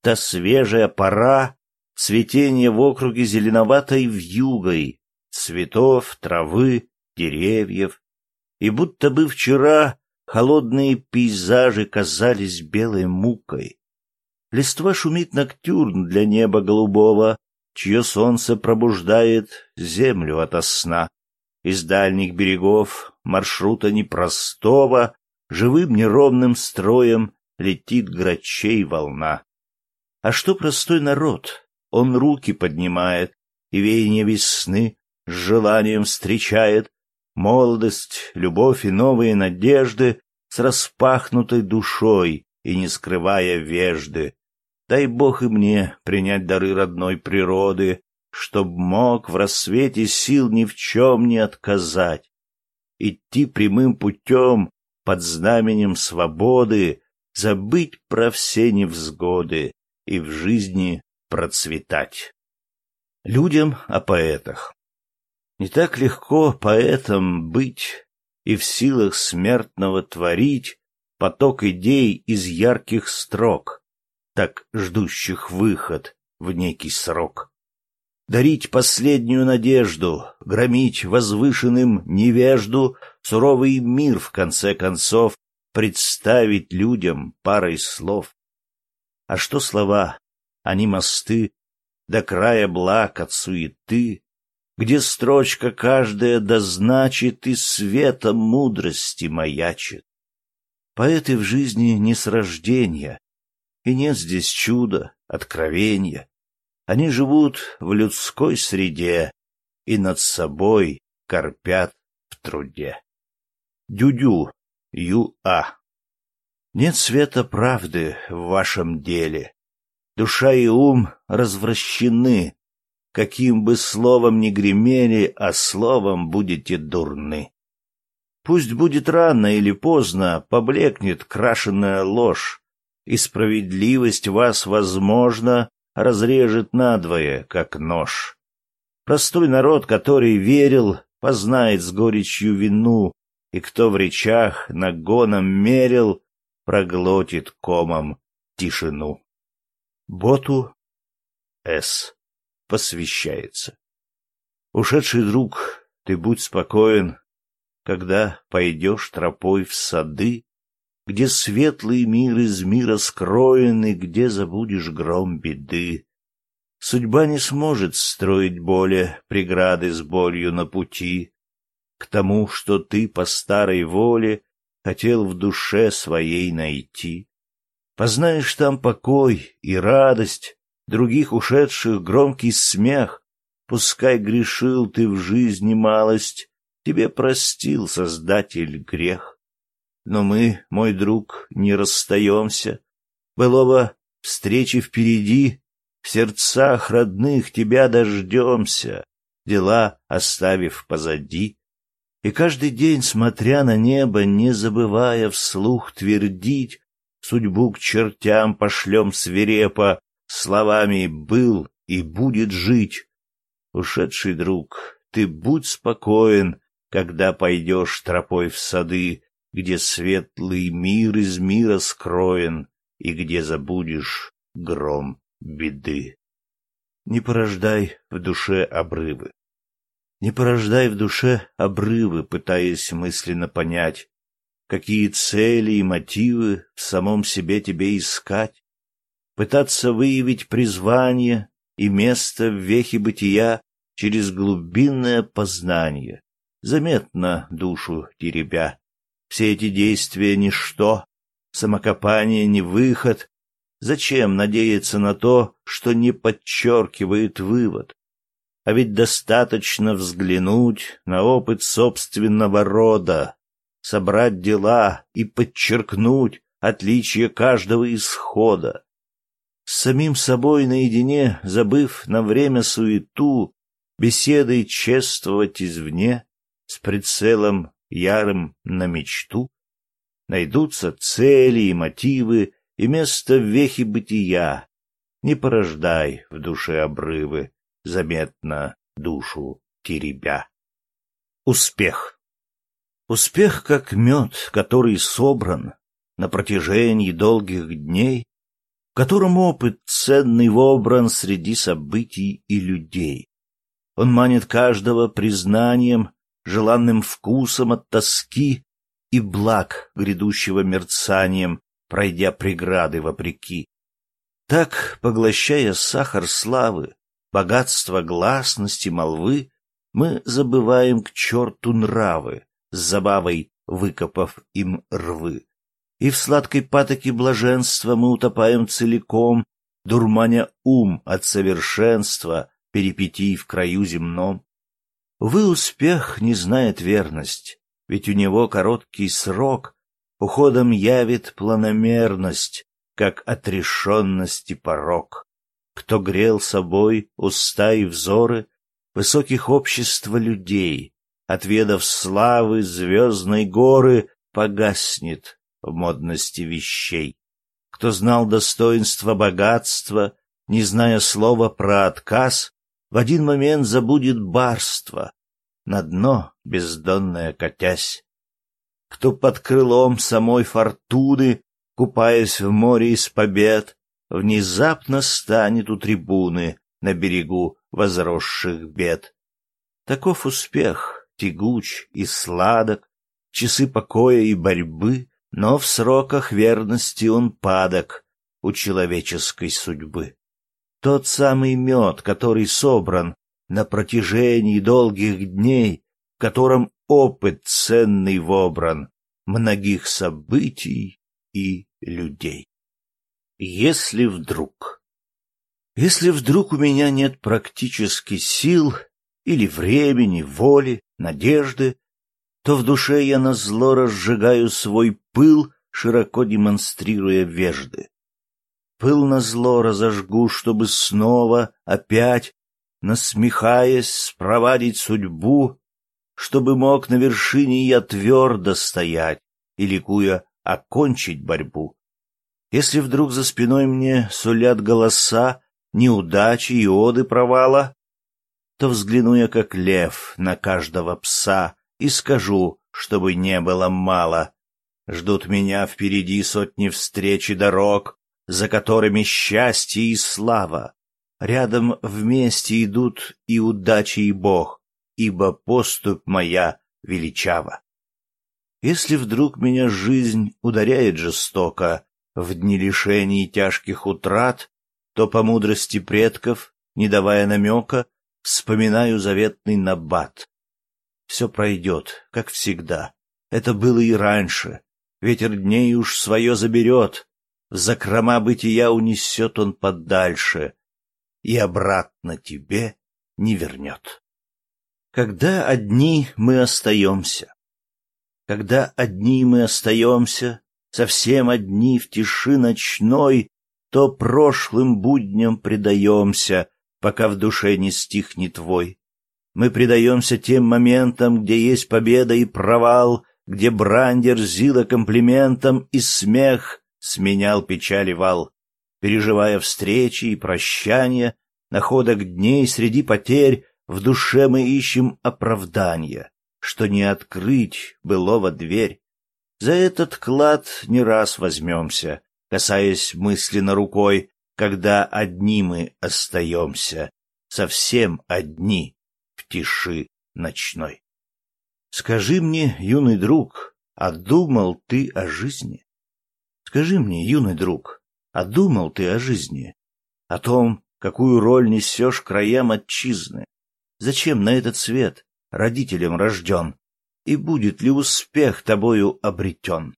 та свежая пора, цветение в округе зеленоватой вьюгой, цветов, травы, деревьев. И будто бы вчера холодные пейзажи казались белой мукой. Листва шумит ноктюрн для неба голубого, чье солнце пробуждает землю ото сна. Из дальних берегов маршрута непростого живым неровным строем летит грачей волна. А что простой народ? Он руки поднимает и веяние весны с желанием встречает, молодость, любовь и новые надежды с распахнутой душой и не скрывая вежды. Дай Бог и мне принять дары родной природы, чтоб мог в рассвете сил ни в чем не отказать. Идти прямым путем под знаменем свободы, забыть про все невзгоды и в жизни процветать. Людям о поэтах. Не так легко поэтом быть и в силах смертного творить поток идей из ярких строк, так ждущих выход в некий срок. Дарить последнюю надежду, громить возвышенным невежду, суровый мир, в конце концов, представить людям парой слов. А что слова? Они мосты, до края благ от суеты, где строчка каждая дозначит и светом мудрости маячит. Поэты в жизни не с рождения, и нет здесь чуда, откровения. Они живут в людской среде и над собой корпят в труде. Дюдю, Ю-А. Нет света правды в вашем деле. Душа и ум развращены, каким бы словом ни гремели, а словом будете дурны. Пусть будет рано или поздно, поблекнет крашенная ложь, и справедливость вас, возможно, разрежет надвое, как нож. Простой народ, который верил, познает с горечью вину, и кто в речах нагоном мерил, проглотит комом тишину. Боту С посвящается. Ушедший друг, ты будь спокоен, когда пойдешь тропой в сады, где светлый мир из мира скроен и где забудешь гром беды. Судьба не сможет строить более преграды с болью на пути к тому, что ты по старой воле хотел в душе своей найти. Познаешь там покой и радость, других ушедших громкий смех. Пускай грешил ты в жизни малость, тебе простил Создатель грех. Но мы, мой друг, не расстаемся. Былого встречи впереди, в сердцах родных тебя дождемся, дела оставив позади. И каждый день, смотря на небо, не забывая вслух твердить, судьбу к чертям пошлем свирепо, словами «был» и «будет жить». Ушедший друг, ты будь спокоен, когда пойдешь тропой в сады, где светлый мир из мира скроен и где забудешь гром беды. Не порождай в душе обрывы. Не порождай в душе обрывы, пытаясь мысленно понять, какие цели и мотивы в самом себе тебе искать, пытаться выявить призвание и место в вехе бытия через глубинное познание, заметно душу теребя. Все эти действия — ничто, самокопание — не выход. Зачем надеяться на то, что не подчеркивает вывод? А ведь достаточно взглянуть на опыт собственного рода, собрать дела и подчеркнуть отличие каждого исхода. С самим собой наедине, забыв на время суету, беседой чествовать извне, с прицелом ярым на мечту, найдутся цели и мотивы и место в вехе бытия. Не порождай в душе обрывы, заметно душу теребя. Успех. Успех как мед, который собран на протяжении долгих дней, в котором опыт ценный вобран среди событий и людей. Он манит каждого признанием, желанным вкусом от тоски и благ грядущего мерцанием, пройдя преграды вопреки. Так, поглощая сахар славы, богатство гласности, молвы, мы забываем к черту нравы, с забавой выкопав им рвы. И в сладкой патоке блаженства мы утопаем целиком, дурманя ум от совершенства, перипетий в краю земном. Вы успех не знает верность, ведь у него короткий срок, уходом явит планомерность, как отрешенность и порог. Кто грел собой уста и взоры высоких общества людей, отведав славы звездной горы, погаснет в модности вещей. Кто знал достоинство богатства, не зная слова про отказ, в один момент забудет барство, на дно бездонное катясь. Кто под крылом самой фортуны, купаясь в море из побед, внезапно станет у трибуны на берегу возросших бед. Таков успех, тягуч и сладок, часы покоя и борьбы, но в сроках верности он падок у человеческой судьбы. Тот самый мед, который собран на протяжении долгих дней, в котором опыт ценный вобран многих событий и людей. Если вдруг... Если вдруг у меня нет практически сил или времени, воли, надежды, то в душе я назло разжигаю свой пыл, широко демонстрируя вежды. Пыл назло разожгу, чтобы снова, опять, насмехаясь, спровадить судьбу, чтобы мог на вершине я твердо стоять и, ликуя, окончить борьбу. Если вдруг за спиной мне сулят голоса неудачи и оды провала, то взгляну я как лев на каждого пса, и скажу, чтобы не было мало. Ждут меня впереди сотни встреч и дорог, за которыми счастье и слава. Рядом вместе идут и удача, и Бог, ибо поступь моя величава. Если вдруг меня жизнь ударяет жестоко в дни лишений и тяжких утрат, то по мудрости предков, не давая намека, вспоминаю заветный набат. Все пройдет, как всегда. Это было и раньше. Ветер дней уж свое заберет. Закрома бытия унесет он подальше. И обратно тебе не вернет. Когда одни мы остаемся, когда одни мы остаемся, совсем одни в тиши ночной, то прошлым будням предаемся, пока в душе не стихнет твой. Мы предаемся тем моментам, где есть победа и провал, где брань дерзила комплиментом и смех сменял печали вал. Переживая встречи и прощания, находок дней среди потерь, в душе мы ищем оправдания, что не открыть былого дверь. За этот клад не раз возьмемся, касаясь мысленно рукой, когда одни мы остаемся, совсем одни в тиши ночной. Скажи мне, юный друг, а думал ты о жизни? Скажи мне, юный друг, а думал ты о жизни? О том, какую роль несешь краям отчизны? Зачем на этот свет родителям рожден? И будет ли успех тобою обретен?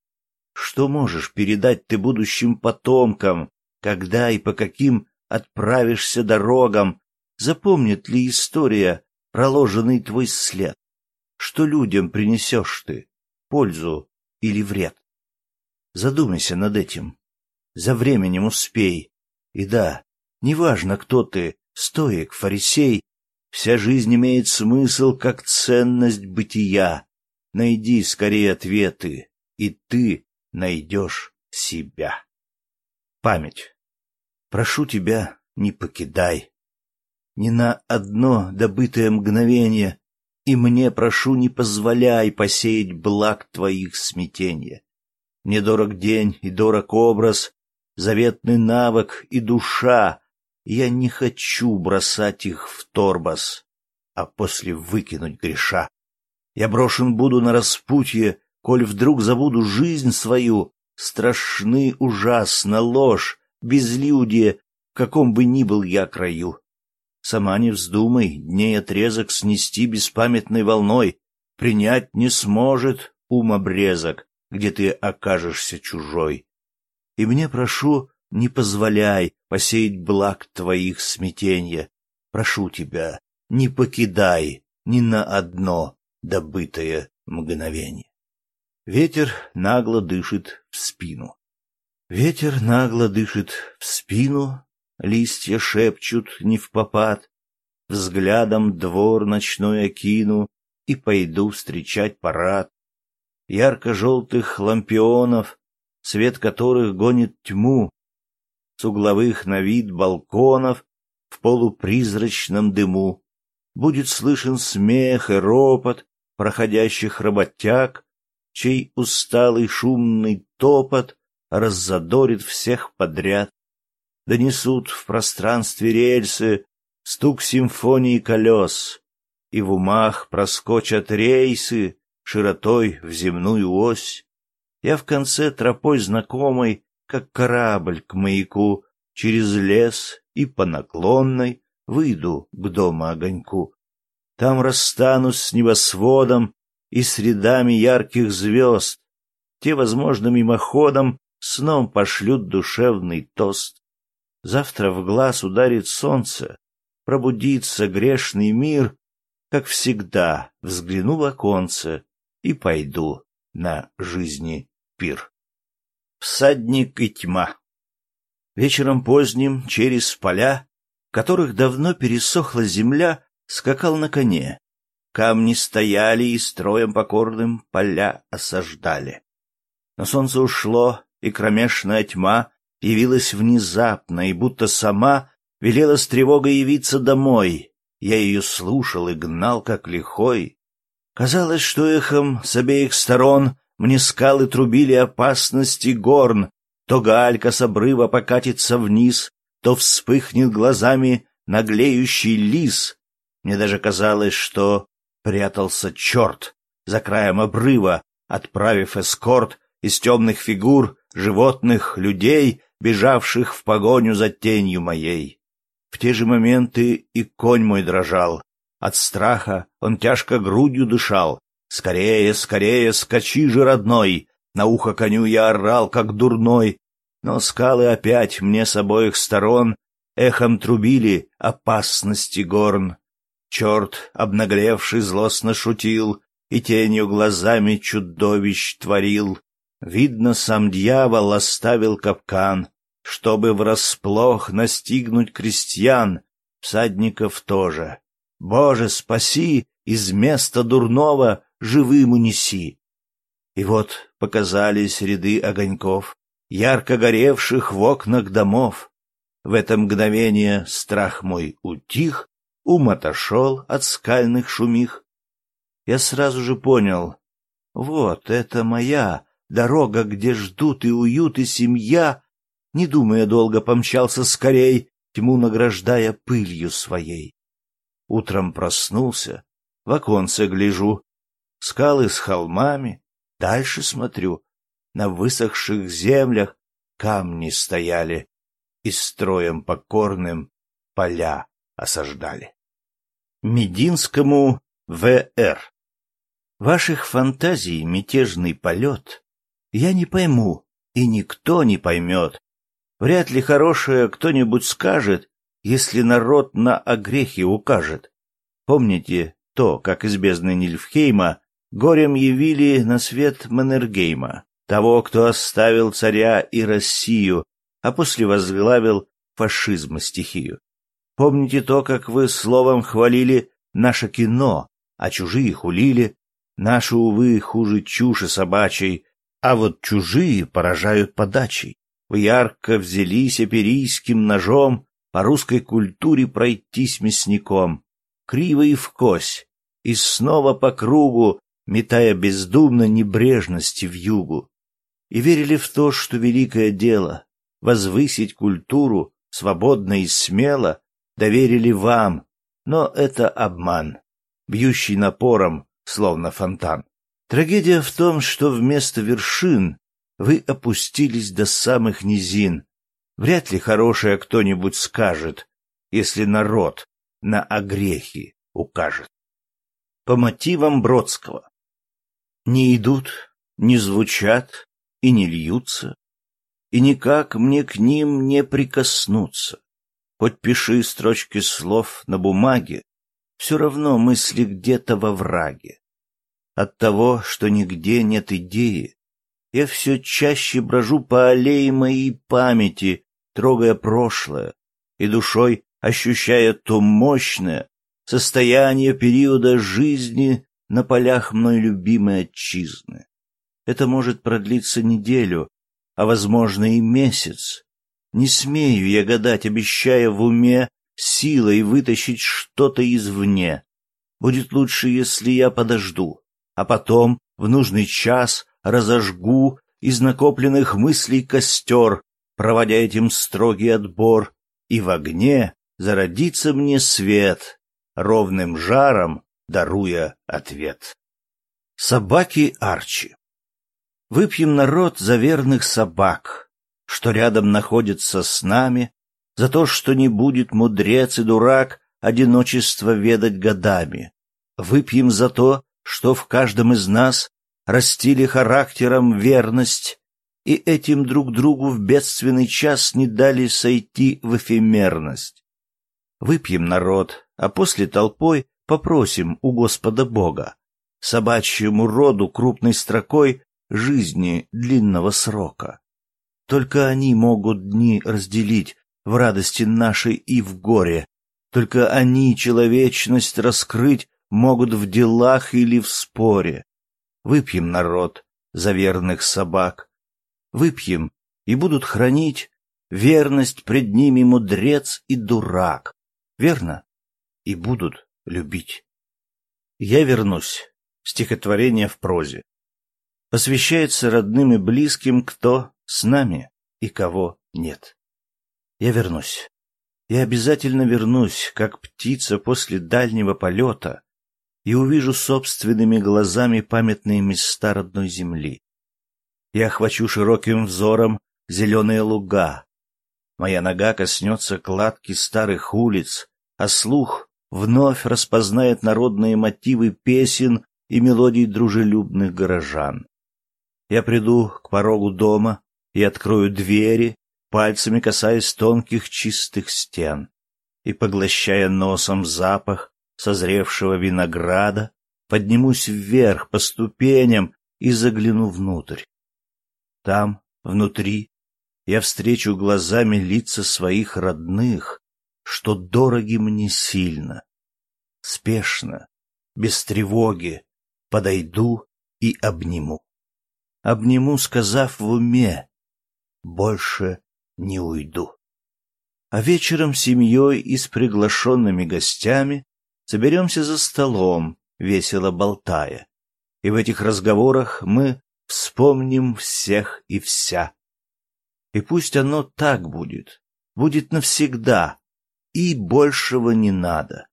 Что можешь передать ты будущим потомкам, когда и по каким отправишься дорогам? Запомнит ли история проложенный твой след. Что людям принесешь ты, пользу или вред? Задумайся над этим. За временем успей. И да, неважно, кто ты, стоик, фарисей, вся жизнь имеет смысл как ценность бытия. Найди скорее ответы, и ты найдешь себя. Память. Прошу тебя, не покидай ни на одно добытое мгновение, и мне, прошу, не позволяй посеять благ твоих смятения. Мне дорог день и дорог образ, заветный навык и душа, я не хочу бросать их в торбас, а после выкинуть греша. Я брошен буду на распутье, коль вдруг забуду жизнь свою, страшны ужасно ложь, безлюдие, в каком бы ни был я краю. Сама не вздумай дней отрезок снести беспамятной волной, принять не сможет ум обрезок, где ты окажешься чужой. И мне прошу, не позволяй посеять благ твоих смятенья. Прошу тебя, не покидай ни на одно добытое мгновение. Ветер нагло дышит в спину. Ветер нагло дышит в спину, листья шепчут не в попад, взглядом двор ночной окину и пойду встречать парад. Ярко-желтых лампионов, свет которых гонит тьму, с угловых на вид балконов в полупризрачном дыму будет слышен смех и ропот проходящих работяг, чей усталый шумный топот раззадорит всех подряд. Донесут в пространстве рельсы стук симфонии колес, и в умах проскочат рейсы широтой в земную ось. Я в конце тропой знакомой, как корабль к маяку, через лес и по наклонной выйду к дому огоньку. Там расстанусь с небосводом и с рядами ярких звезд. Те, возможно, мимоходом сном пошлют душевный тост. Завтра в глаз ударит солнце, пробудится грешный мир, как всегда, взгляну в оконце и пойду на жизни пир. Всадник и тьма. Вечером поздним через поля, которых давно пересохла земля, скакал на коне. Камни стояли и строем покорным поля осаждали. Но солнце ушло, и кромешная тьма явилась внезапно, и будто сама велела с тревогой явиться домой. Я ее слушал и гнал, как лихой. Казалось, что эхом с обеих сторон мне скалы трубили опасности горн, то галька с обрыва покатится вниз, то вспыхнет глазами наглеющий лис. Мне даже казалось, что прятался черт за краем обрыва, отправив эскорт из темных фигур, животных, людей, бежавших в погоню за тенью моей. В те же моменты и конь мой дрожал. От страха он тяжко грудью дышал. «Скорее, скорее, скачи же, родной!» На ухо коню я орал, как дурной. Но скалы опять мне с обоих сторон эхом трубили опасности горн. Черт, обнаглевший, злостно шутил и тенью глазами чудовищ творил. Видно, сам дьявол оставил капкан, чтобы врасплох настигнуть крестьян, всадников тоже. Боже, спаси, из места дурного живым унеси. И вот показались ряды огоньков, ярко горевших в окнах домов. В это мгновение страх мой утих, ум отошел от скальных шумих. Я сразу же понял, вот это моя дорога, где ждут и уют, и семья. Не думая долго, помчался скорей, тьму награждая пылью своей. Утром проснулся, в оконце гляжу, скалы с холмами, дальше смотрю, на высохших землях камни стояли и строем покорным поля осаждали. Мединскому В.Р. Ваших фантазий мятежный полет я не пойму, и никто не поймет. Вряд ли хорошее кто-нибудь скажет, если народ на огрехи укажет. Помните то, как из бездны Нильфхейма горем явили на свет Маннергейма, того, кто оставил царя и Россию, а после возглавил фашизма стихию. Помните то, как вы словом хвалили наше кино, а чужие хулили, наши, увы, хуже чуши собачьей, а вот чужие поражают подачей. Вы ярко взялись оперийским ножом по русской культуре пройтись мясником, криво и вкось, и снова по кругу, метая бездумно небрежности в югу. И верили в то, что великое дело — возвысить культуру свободно и смело доверили вам, но это обман, бьющий напором, словно фонтан. Трагедия в том, что вместо вершин вы опустились до самых низин. Вряд ли хорошее кто-нибудь скажет, если народ на огрехи укажет. По мотивам Бродского. Не идут, не звучат и не льются, и никак мне к ним не прикоснуться. Хоть пиши строчки слов на бумаге, все равно мысли где-то во враге. От того, что нигде нет идеи, я все чаще брожу по аллее моей памяти, трогая прошлое, и душой ощущая то мощное состояние периода жизни на полях мной любимой отчизны. Это может продлиться неделю, а, возможно, и месяц. Не смею я гадать, обещая в уме силой вытащить что-то извне. Будет лучше, если я подожду, а потом в нужный час разожгу из накопленных мыслей костер, проводя этим строгий отбор, и в огне зародится мне свет, ровным жаром даруя ответ. Собаки Арчи Выпьем народ за верных собак, что рядом находятся с нами, за то, что не будет мудрец и дурак одиночество ведать годами. Выпьем за то, что в каждом из нас растили характером верность и этим друг другу в бедственный час не дали сойти в эфемерность. Выпьем народ, а после толпой попросим у Господа Бога, собачьему роду крупной строкой жизни длинного срока. Только они могут дни разделить в радости нашей и в горе. Только они человечность раскрыть могут в делах или в споре. Выпьем, народ, за верных собак. Выпьем, и будут хранить верность пред ними мудрец и дурак. Верно? И будут любить. Я вернусь. Стихотворение в прозе. Посвящается родным и близким, кто с нами и кого нет. Я вернусь. Я обязательно вернусь, как птица после дальнего полета, и увижу собственными глазами памятные места родной земли. Я охвачу широким взором зеленые луга. Моя нога коснется кладки старых улиц, а слух вновь распознает народные мотивы песен и мелодий дружелюбных горожан. Я приду к порогу дома и открою двери, пальцами касаясь тонких чистых стен, и, поглощая носом запах созревшего винограда, поднимусь вверх по ступеням и загляну внутрь. Там, внутри, я встречу глазами лица своих родных, что дороги мне сильно. Спешно, без тревоги, подойду и обниму. Обниму, сказав в уме, больше не уйду. А вечером семьей и с приглашенными гостями соберемся за столом, весело болтая. И в этих разговорах мы вспомним всех и вся. И пусть оно так будет, будет навсегда, и большего не надо.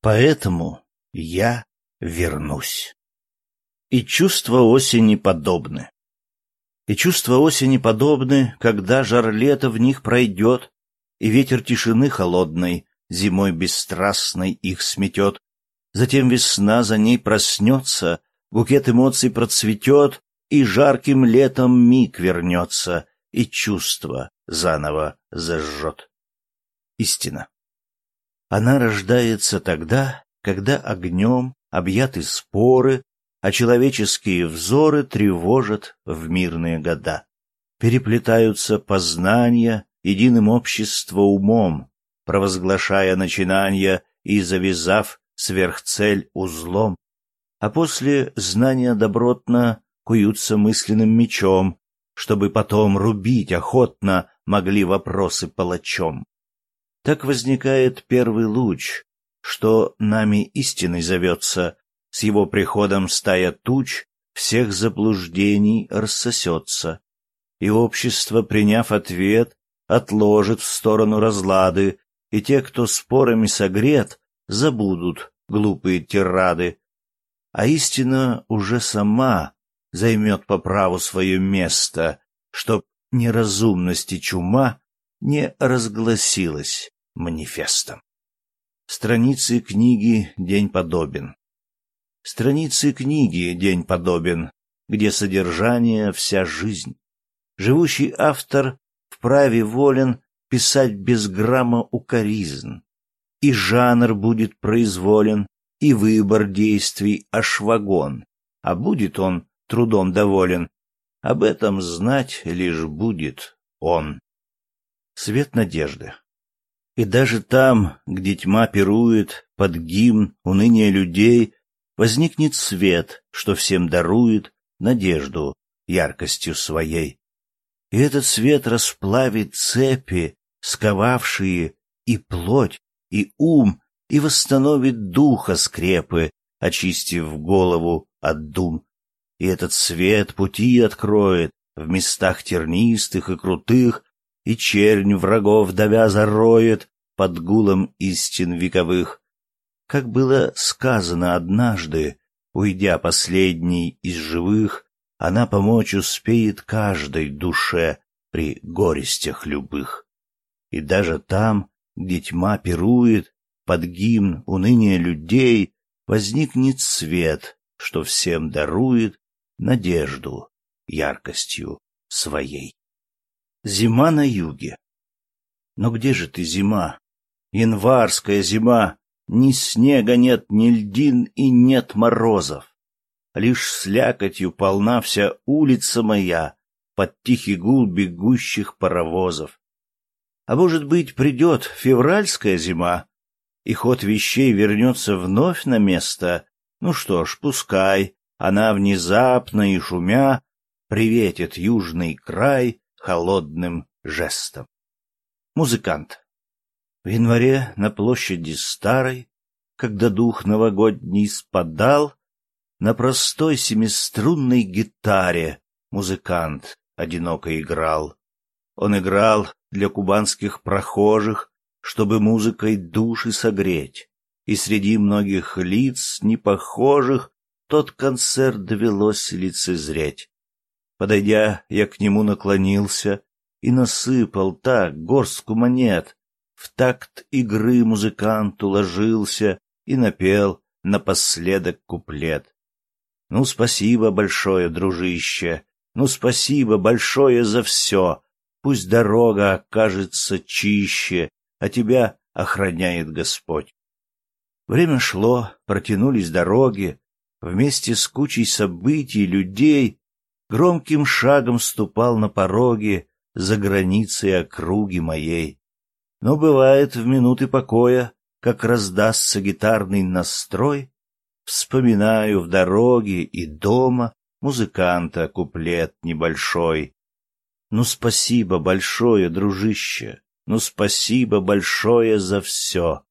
Поэтому я вернусь. И чувства осени подобны. И чувства осени подобны, когда жар лета в них пройдет, и ветер тишины холодной зимой бесстрастной их сметет. Затем весна за ней проснется, букет эмоций процветет, и жарким летом миг вернется, и чувство заново зажжет. Истина. Она рождается тогда, когда огнем объяты споры, а человеческие взоры тревожат в мирные года. Переплетаются познания единым общество умом, провозглашая начинания и завязав сверхцель узлом, а после знания добротно куются мысленным мечом, чтобы потом рубить охотно могли вопросы палачом. Так возникает первый луч, что нами истиной зовется, с его приходом стая туч всех заблуждений рассосется, и общество, приняв ответ, отложит в сторону разлады, и те, кто спорами согрет, забудут глупые тирады, а истина уже сама займет по праву свое место, чтоб неразумность и чума не разгласилась манифестом. Страницы книги «День подобен». Страницы книги «День подобен», где содержание вся жизнь. Живущий автор вправе волен писать без грамма укоризн. И жанр будет произволен, и выбор действий аж вагон. А будет он трудом доволен, об этом знать лишь будет он. Свет надежды. И даже там, где тьма пирует под гимн уныния людей, возникнет свет, что всем дарует надежду яркостью своей. И этот свет расплавит цепи, сковавшие и плоть, и ум, и восстановит духа скрепы, очистив голову от дум. И этот свет пути откроет в местах тернистых и крутых, и чернь врагов давя зароет под гулом истин вековых. Как было сказано однажды, уйдя последней из живых, она помочь успеет каждой душе при горестях любых. И даже там, где тьма пирует, под гимн уныния людей, возникнет свет, что всем дарует надежду яркостью своей. Зима на юге. Но где же ты, зима? Январская зима. Ни снега нет, ни льдин и нет морозов. Лишь слякотью полна вся улица моя под тихий гул бегущих паровозов. А может быть, придет февральская зима, и ход вещей вернется вновь на место? Ну что ж, пускай, она внезапно и шумя приветит южный край холодным жестом. Музыкант. В январе на площади старой, когда дух новогодний спадал, на простой семиструнной гитаре музыкант одиноко играл. Он играл для кубанских прохожих, чтобы музыкой души согреть, и среди многих лиц непохожих тот концерт довелось лицезреть. Подойдя, я к нему наклонился и насыпал так горстку монет. В такт игры музыкант уложился и напел напоследок куплет. Ну, спасибо большое, дружище, ну, спасибо большое за все. Пусть дорога окажется чище, а тебя охраняет Господь. Время шло, протянулись дороги, вместе с кучей событий, людей, громким шагом ступал на пороге за границей округи моей. Но бывает в минуты покоя, как раздастся гитарный настрой, вспоминаю в дороге и дома музыканта куплет небольшой. Ну, спасибо большое, дружище, ну, спасибо большое за все.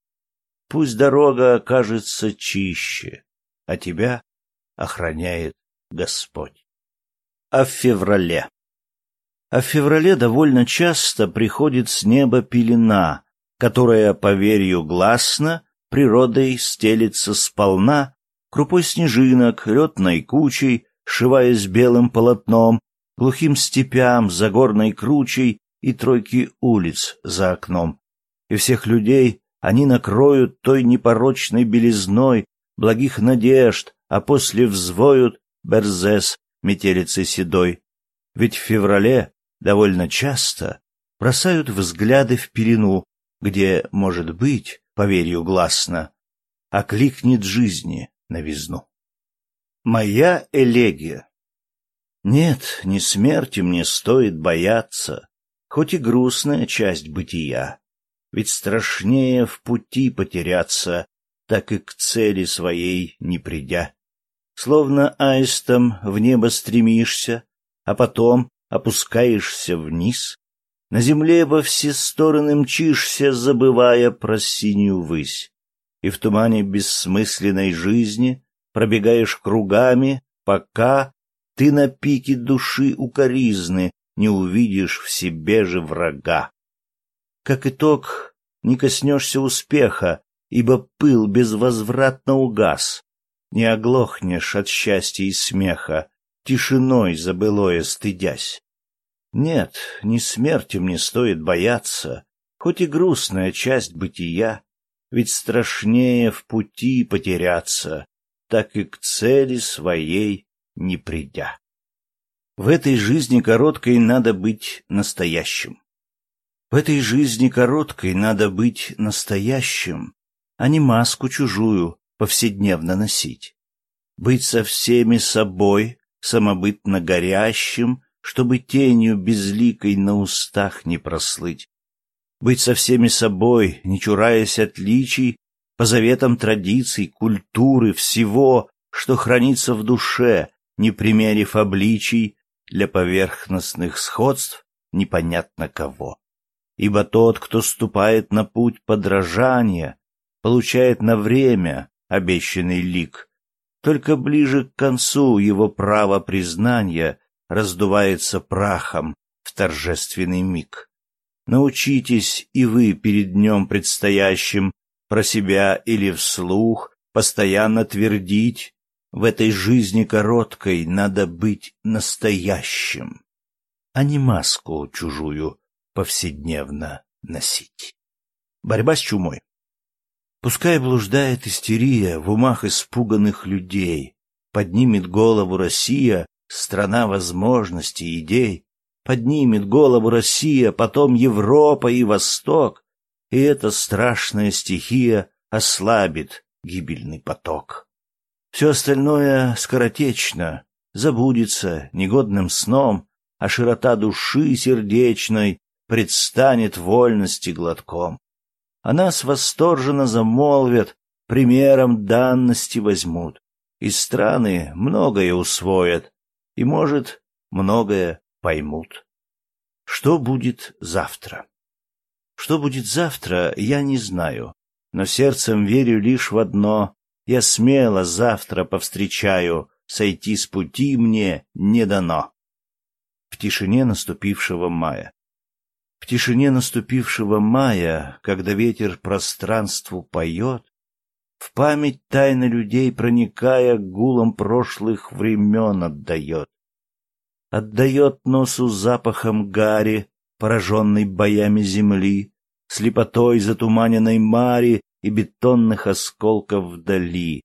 Пусть дорога окажется чище, а тебя охраняет Господь. А в феврале? А в феврале довольно часто приходит с неба пелена, которая, поверью гласно, природой стелится сполна, крупой снежинок, летной кучей, сшиваясь белым полотном, глухим степям, загорной кручей и тройки улиц за окном. И всех людей они накроют той непорочной белизной, благих надежд, а после взвоют берзес метелицы седой. Ведь в феврале довольно часто бросают взгляды в перину, где, может быть, поверью гласно, окликнет жизни новизну. Моя элегия. Нет, не смерти мне стоит бояться, хоть и грустная часть бытия, ведь страшнее в пути потеряться, так и к цели своей не придя. Словно аистом в небо стремишься, а потом опускаешься вниз. На земле во все стороны мчишься, забывая про синюю высь. И в тумане бессмысленной жизни пробегаешь кругами, пока ты на пике души укоризны не увидишь в себе же врага. Как итог, не коснешься успеха, ибо пыл безвозвратно угас. Не оглохнешь от счастья и смеха, тишиной забылое стыдясь. Нет, ни смерти мне стоит бояться, хоть и грустная часть бытия, ведь страшнее в пути потеряться, так и к цели своей не придя. В этой жизни короткой надо быть настоящим. В этой жизни короткой надо быть настоящим, а не маску чужую повседневно носить. Быть со всеми собой, самобытно горящим, чтобы тенью безликой на устах не прослыть. Быть со всеми собой, не чураясь отличий, по заветам традиций, культуры, всего, что хранится в душе, не примерив обличий для поверхностных сходств непонятно кого. Ибо тот, кто ступает на путь подражания, получает на время обещанный лик. Только ближе к концу его право признания раздувается прахом в торжественный миг. Научитесь и вы перед днем предстоящим про себя или вслух постоянно твердить в этой жизни короткой надо быть настоящим, а не маску чужую повседневно носить. Борьба с чумой. Пускай блуждает истерия в умах испуганных людей, поднимет голову Россия, страна возможностей идей, поднимет голову Россия, потом Европа и Восток, и эта страшная стихия ослабит гибельный поток. Все остальное скоротечно, забудется негодным сном, а широта души сердечной предстанет вольности глотком. О нас восторженно замолвят, примером данности возьмут, и страны многое усвоят, и, может, многое поймут. Что будет завтра? Что будет завтра, я не знаю, но сердцем верю лишь в одно. Я смело завтра повстречаю, сойти с пути мне не дано. В тишине наступившего мая. В тишине наступившего мая, когда ветер пространству поет, в память тайны людей проникая, гулом прошлых времен отдает. Отдает носу запахом гари, пораженной боями земли, слепотой затуманенной мари и бетонных осколков вдали,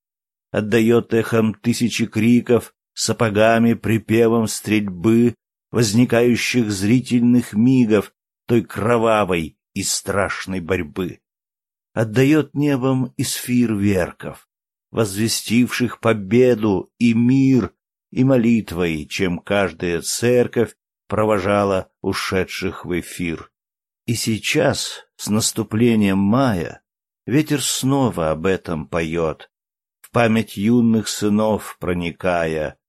отдает эхом тысячи криков, сапогами, припевом стрельбы, возникающих зрительных мигов той кровавой и страшной борьбы. Отдает небом из фейерверков, возвестивших победу и мир и молитвой, чем каждая церковь провожала ушедших в эфир. И сейчас, с наступлением мая, ветер снова об этом поет, в память юных сынов проникая,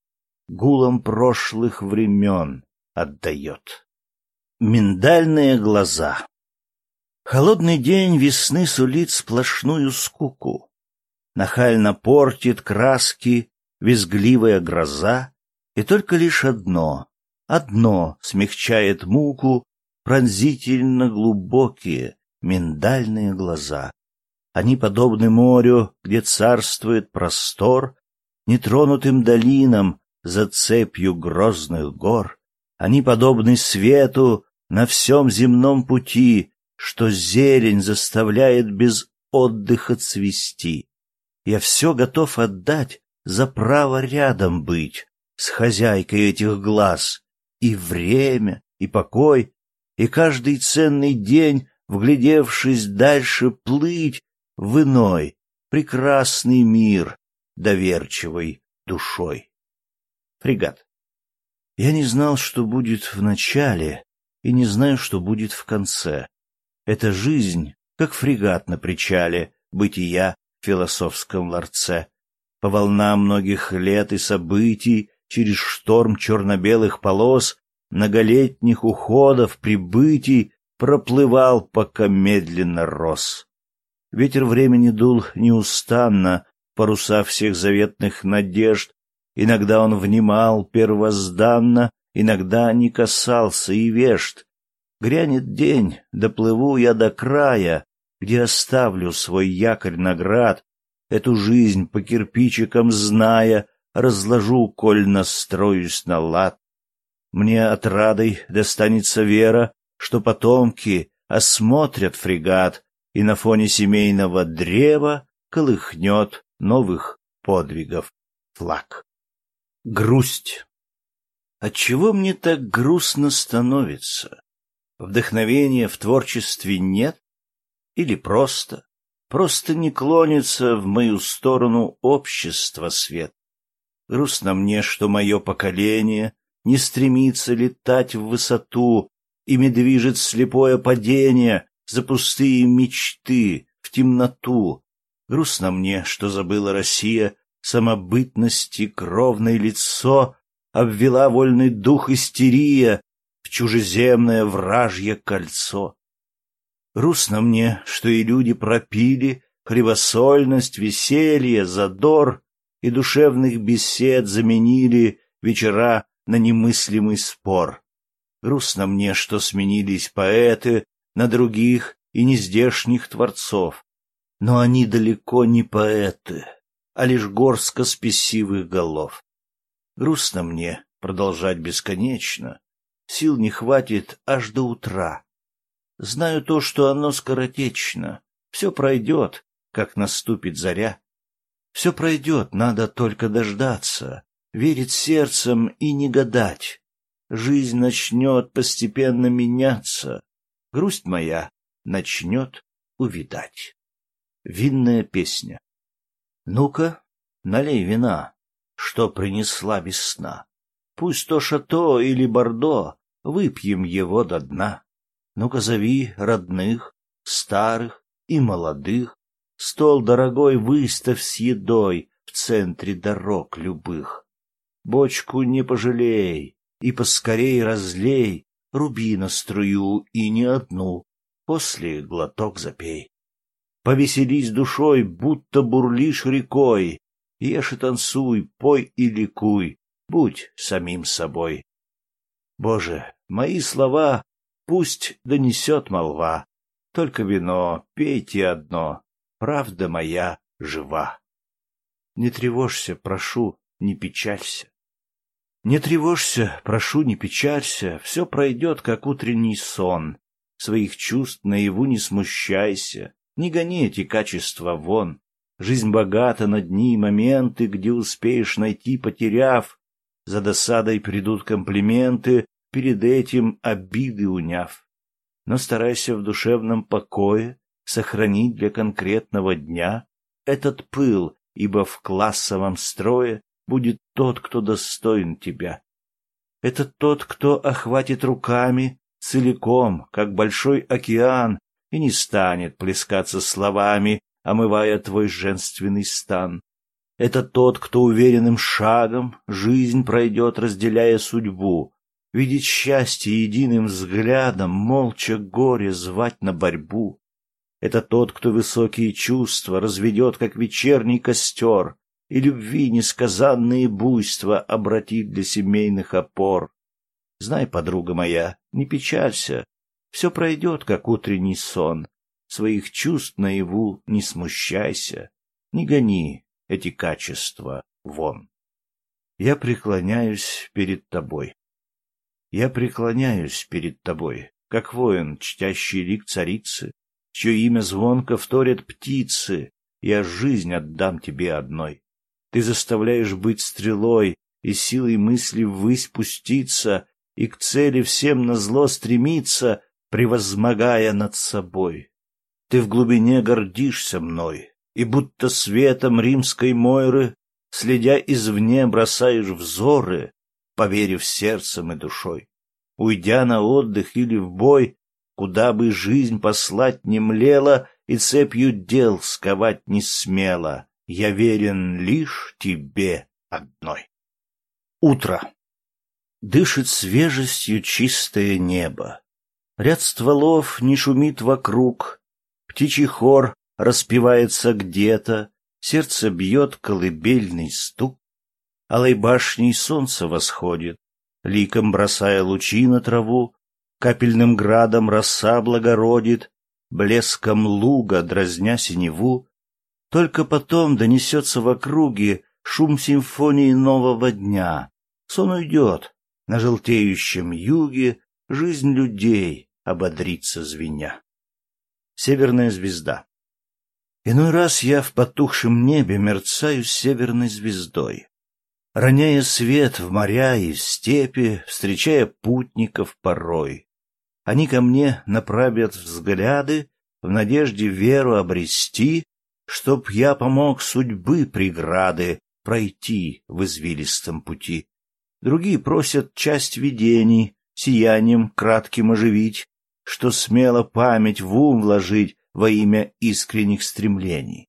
гулом прошлых времен отдает. Миндальные глаза Холодный день весны сулит сплошную скуку. Нахально портит краски визгливая гроза, и только лишь одно, одно смягчает муку пронзительно глубокие миндальные глаза. Они подобны морю, где царствует простор, нетронутым долинам за цепью грозных гор. Они подобны свету на всем земном пути, что зелень заставляет без отдыха цвести. Я все готов отдать за право рядом быть с хозяйкой этих глаз, и время, и покой, и каждый ценный день, вглядевшись дальше, плыть в иной, прекрасный мир доверчивой душой. Фрегат. Я не знал, что будет в начале, и не знаю, что будет в конце. Это жизнь, как фрегат на причале, бытия в философском ларце по волнам многих лет и событий, через шторм черно-белых полос, многолетних уходов, прибытий, проплывал, пока медленно рос. Ветер времени дул неустанно, паруса всех заветных надежд. Иногда он внимал первозданно, иногда не касался и вежд. Грянет день, доплыву я до края, где оставлю свой якорь наград, Эту жизнь по кирпичикам зная, разложу, коль настроюсь на лад. Мне отрадой достанется вера, что потомки осмотрят фрегат, и на фоне семейного древа колыхнет новых подвигов флаг. Грусть. Отчего мне так грустно становится? Вдохновения в творчестве нет? Или просто Просто не клонится в мою сторону общество свет. Грустно мне, что мое поколение не стремится летать в высоту, ими движет слепое падение за пустые мечты в темноту. Грустно мне, что забыла Россия самобытности кровное лицо, обвела вольный дух истерия в чужеземное вражье кольцо. Грустно мне, что и люди пропили хлебосольность, веселье, задор и душевных бесед заменили вечера на немыслимый спор. Грустно мне, что сменились поэты на других и нездешних творцов. Но они далеко не поэты, а лишь горстка спесивых голов. Грустно мне продолжать бесконечно, сил не хватит аж до утра. Знаю то, что оно скоротечно, все пройдет, как наступит заря. Все пройдет, надо только дождаться, верить сердцем и не гадать. Жизнь начнет постепенно меняться, грусть моя начнет увидать. Винная песня. Ну-ка, налей вина, что принесла весна. Пусть то шато или бордо, выпьем его до дна. Ну-ка зови родных, старых и молодых, Стол дорогой выставь с едой в центре дорог любых. Бочку не пожалей и поскорей разлей, руби на струю и не одну, после глоток запей. Повеселись душой, будто бурлишь рекой, ешь и танцуй, пой и ликуй, будь самим собой. Боже, мои слова пусть донесет молва, только вино пейте одно, правда моя жива. Не тревожься, прошу, не печалься. Не тревожься, прошу, не печалься, все пройдет, как утренний сон. Своих чувств наяву не смущайся, не гони эти качества вон. Жизнь богата на дни и моменты, где успеешь найти, потеряв. За досадой придут комплименты, перед этим обиды уняв. Но старайся в душевном покое сохранить для конкретного дня этот пыл, ибо в классовом строе будет тот, кто достоин тебя. Это тот, кто охватит руками целиком, как большой океан, и не станет плескаться словами, омывая твой женственный стан. Это тот, кто уверенным шагом жизнь пройдет, разделяя судьбу, видеть счастье единым взглядом, молча горе звать на борьбу. Это тот, кто высокие чувства разведет, как вечерний костер, и любви несказанные буйства обратит для семейных опор. Знай, подруга моя, не печалься, все пройдет, как утренний сон. Своих чувств наяву не смущайся, не гони эти качества вон. Я преклоняюсь перед тобой. Я преклоняюсь перед тобой, как воин, чтящий лик царицы, чье имя звонко вторят птицы, я жизнь отдам тебе одной. Ты заставляешь быть стрелой и силой мысли ввысь пуститься и к цели всем назло стремиться, превозмогая над собой. Ты в глубине гордишься мной, и будто светом римской Мойры, следя извне, бросаешь взоры, поверив сердцем и душой. Уйдя на отдых или в бой, Куда бы жизнь послать не млела и цепью дел сковать не смела, я верен лишь тебе одной. Утро. Дышит свежестью чистое небо. Ряд стволов не шумит вокруг, птичий хор распевается где-то, сердце бьет колыбельный стук. Алой башней солнце восходит, ликом бросая лучи на траву, Капельным градом роса благородит, блеском луга, дразня синеву. Только потом донесется в округе шум симфонии нового дня. Сон уйдет, на желтеющем юге жизнь людей ободрится звеня. Северная звезда Иной раз я в потухшем небе мерцаю северной звездой. Роняя свет в моря и в степи, встречая путников порой. Они ко мне направят взгляды в надежде веру обрести, чтоб я помог судьбы преграды пройти в извилистом пути. Другие просят часть видений, сиянием кратким оживить, что смело память в ум вложить во имя искренних стремлений.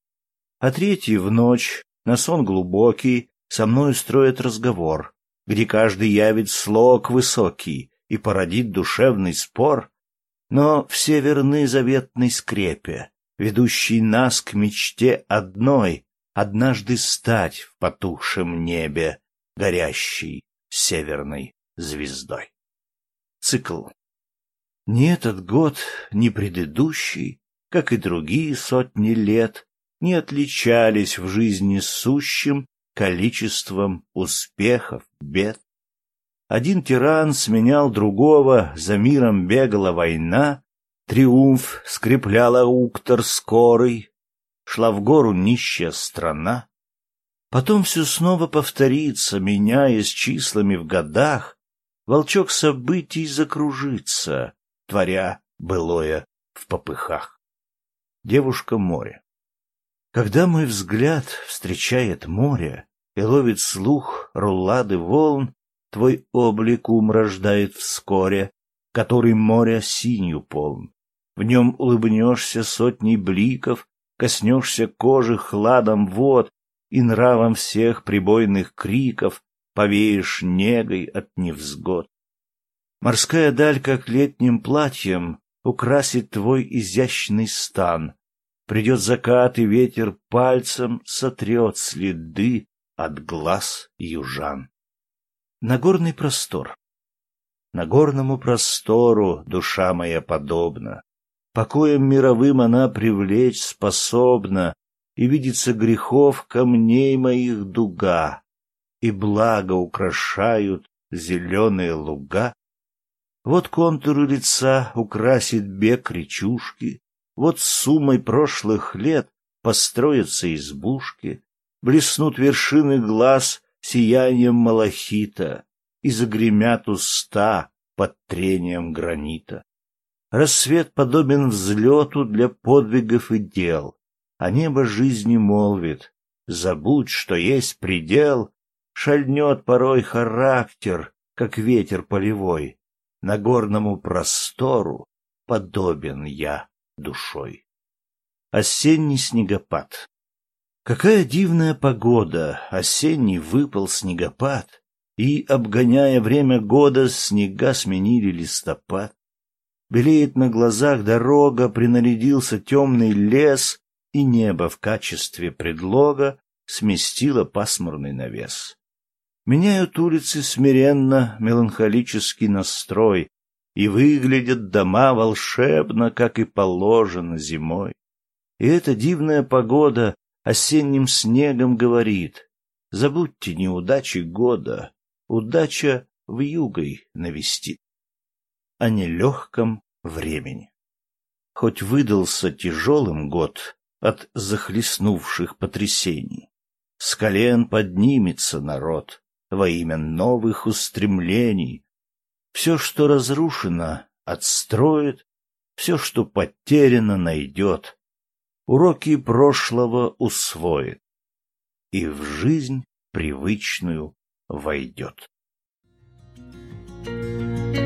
А третий в ночь, на сон глубокий, со мною строят разговор, где каждый явит слог высокий и породит душевный спор, но все верны заветной скрепе, ведущей нас к мечте одной, однажды стать в потухшем небе горящей северной звездой. Цикл. Ни этот год, ни предыдущий, как и другие сотни лет, не отличались в жизни сущим количеством успехов, бед. Один тиран сменял другого, за миром бегала война, триумф скрепляла уктор скорый, шла в гору нищая страна. Потом все снова повторится, меняясь числами в годах, волчок событий закружится, творя былое в попыхах. Девушка море. Когда мой взгляд встречает море и ловит слух рулады волн, твой облик ум рождает вскоре, который море синью полн. В нем улыбнешься сотней бликов, коснешься кожи хладом вод и нравом всех прибойных криков, повеешь негой от невзгод. Морская даль, как летним платьем, украсит твой изящный стан, Придет закат, и ветер пальцем сотрет следы от глаз южан. Нагорный простор. Нагорному простору душа моя подобна. Покоем мировым она привлечь способна, и видится грехов камней моих дуга, и благо украшают зеленые луга. Вот контуры лица украсит бег речушки, вот с суммой прошлых лет построятся избушки, блеснут вершины глаз сиянием малахита и загремят уста под трением гранита. Рассвет подобен взлету для подвигов и дел, а небо жизни молвит. Забудь, что есть предел, шальнет порой характер, как ветер полевой. На горному простору подобен я душой. Осенний снегопад. Какая дивная погода! Осенний выпал снегопад, и, обгоняя время года, снега сменили листопад. Белеет на глазах дорога, принарядился темный лес, и небо в качестве предлога сместило пасмурный навес. Меняют улицы смиренно меланхолический настрой, и выглядят дома волшебно, как и положено зимой. И эта дивная погода осенним снегом говорит, забудьте неудачи года, удача в югой навестит, а не легком времени. Хоть выдался тяжелым год от захлестнувших потрясений, с колен поднимется народ во имя новых устремлений. Все, что разрушено, отстроит, все, что потеряно, найдет, уроки прошлого усвоит и в жизнь привычную войдет. Thank you.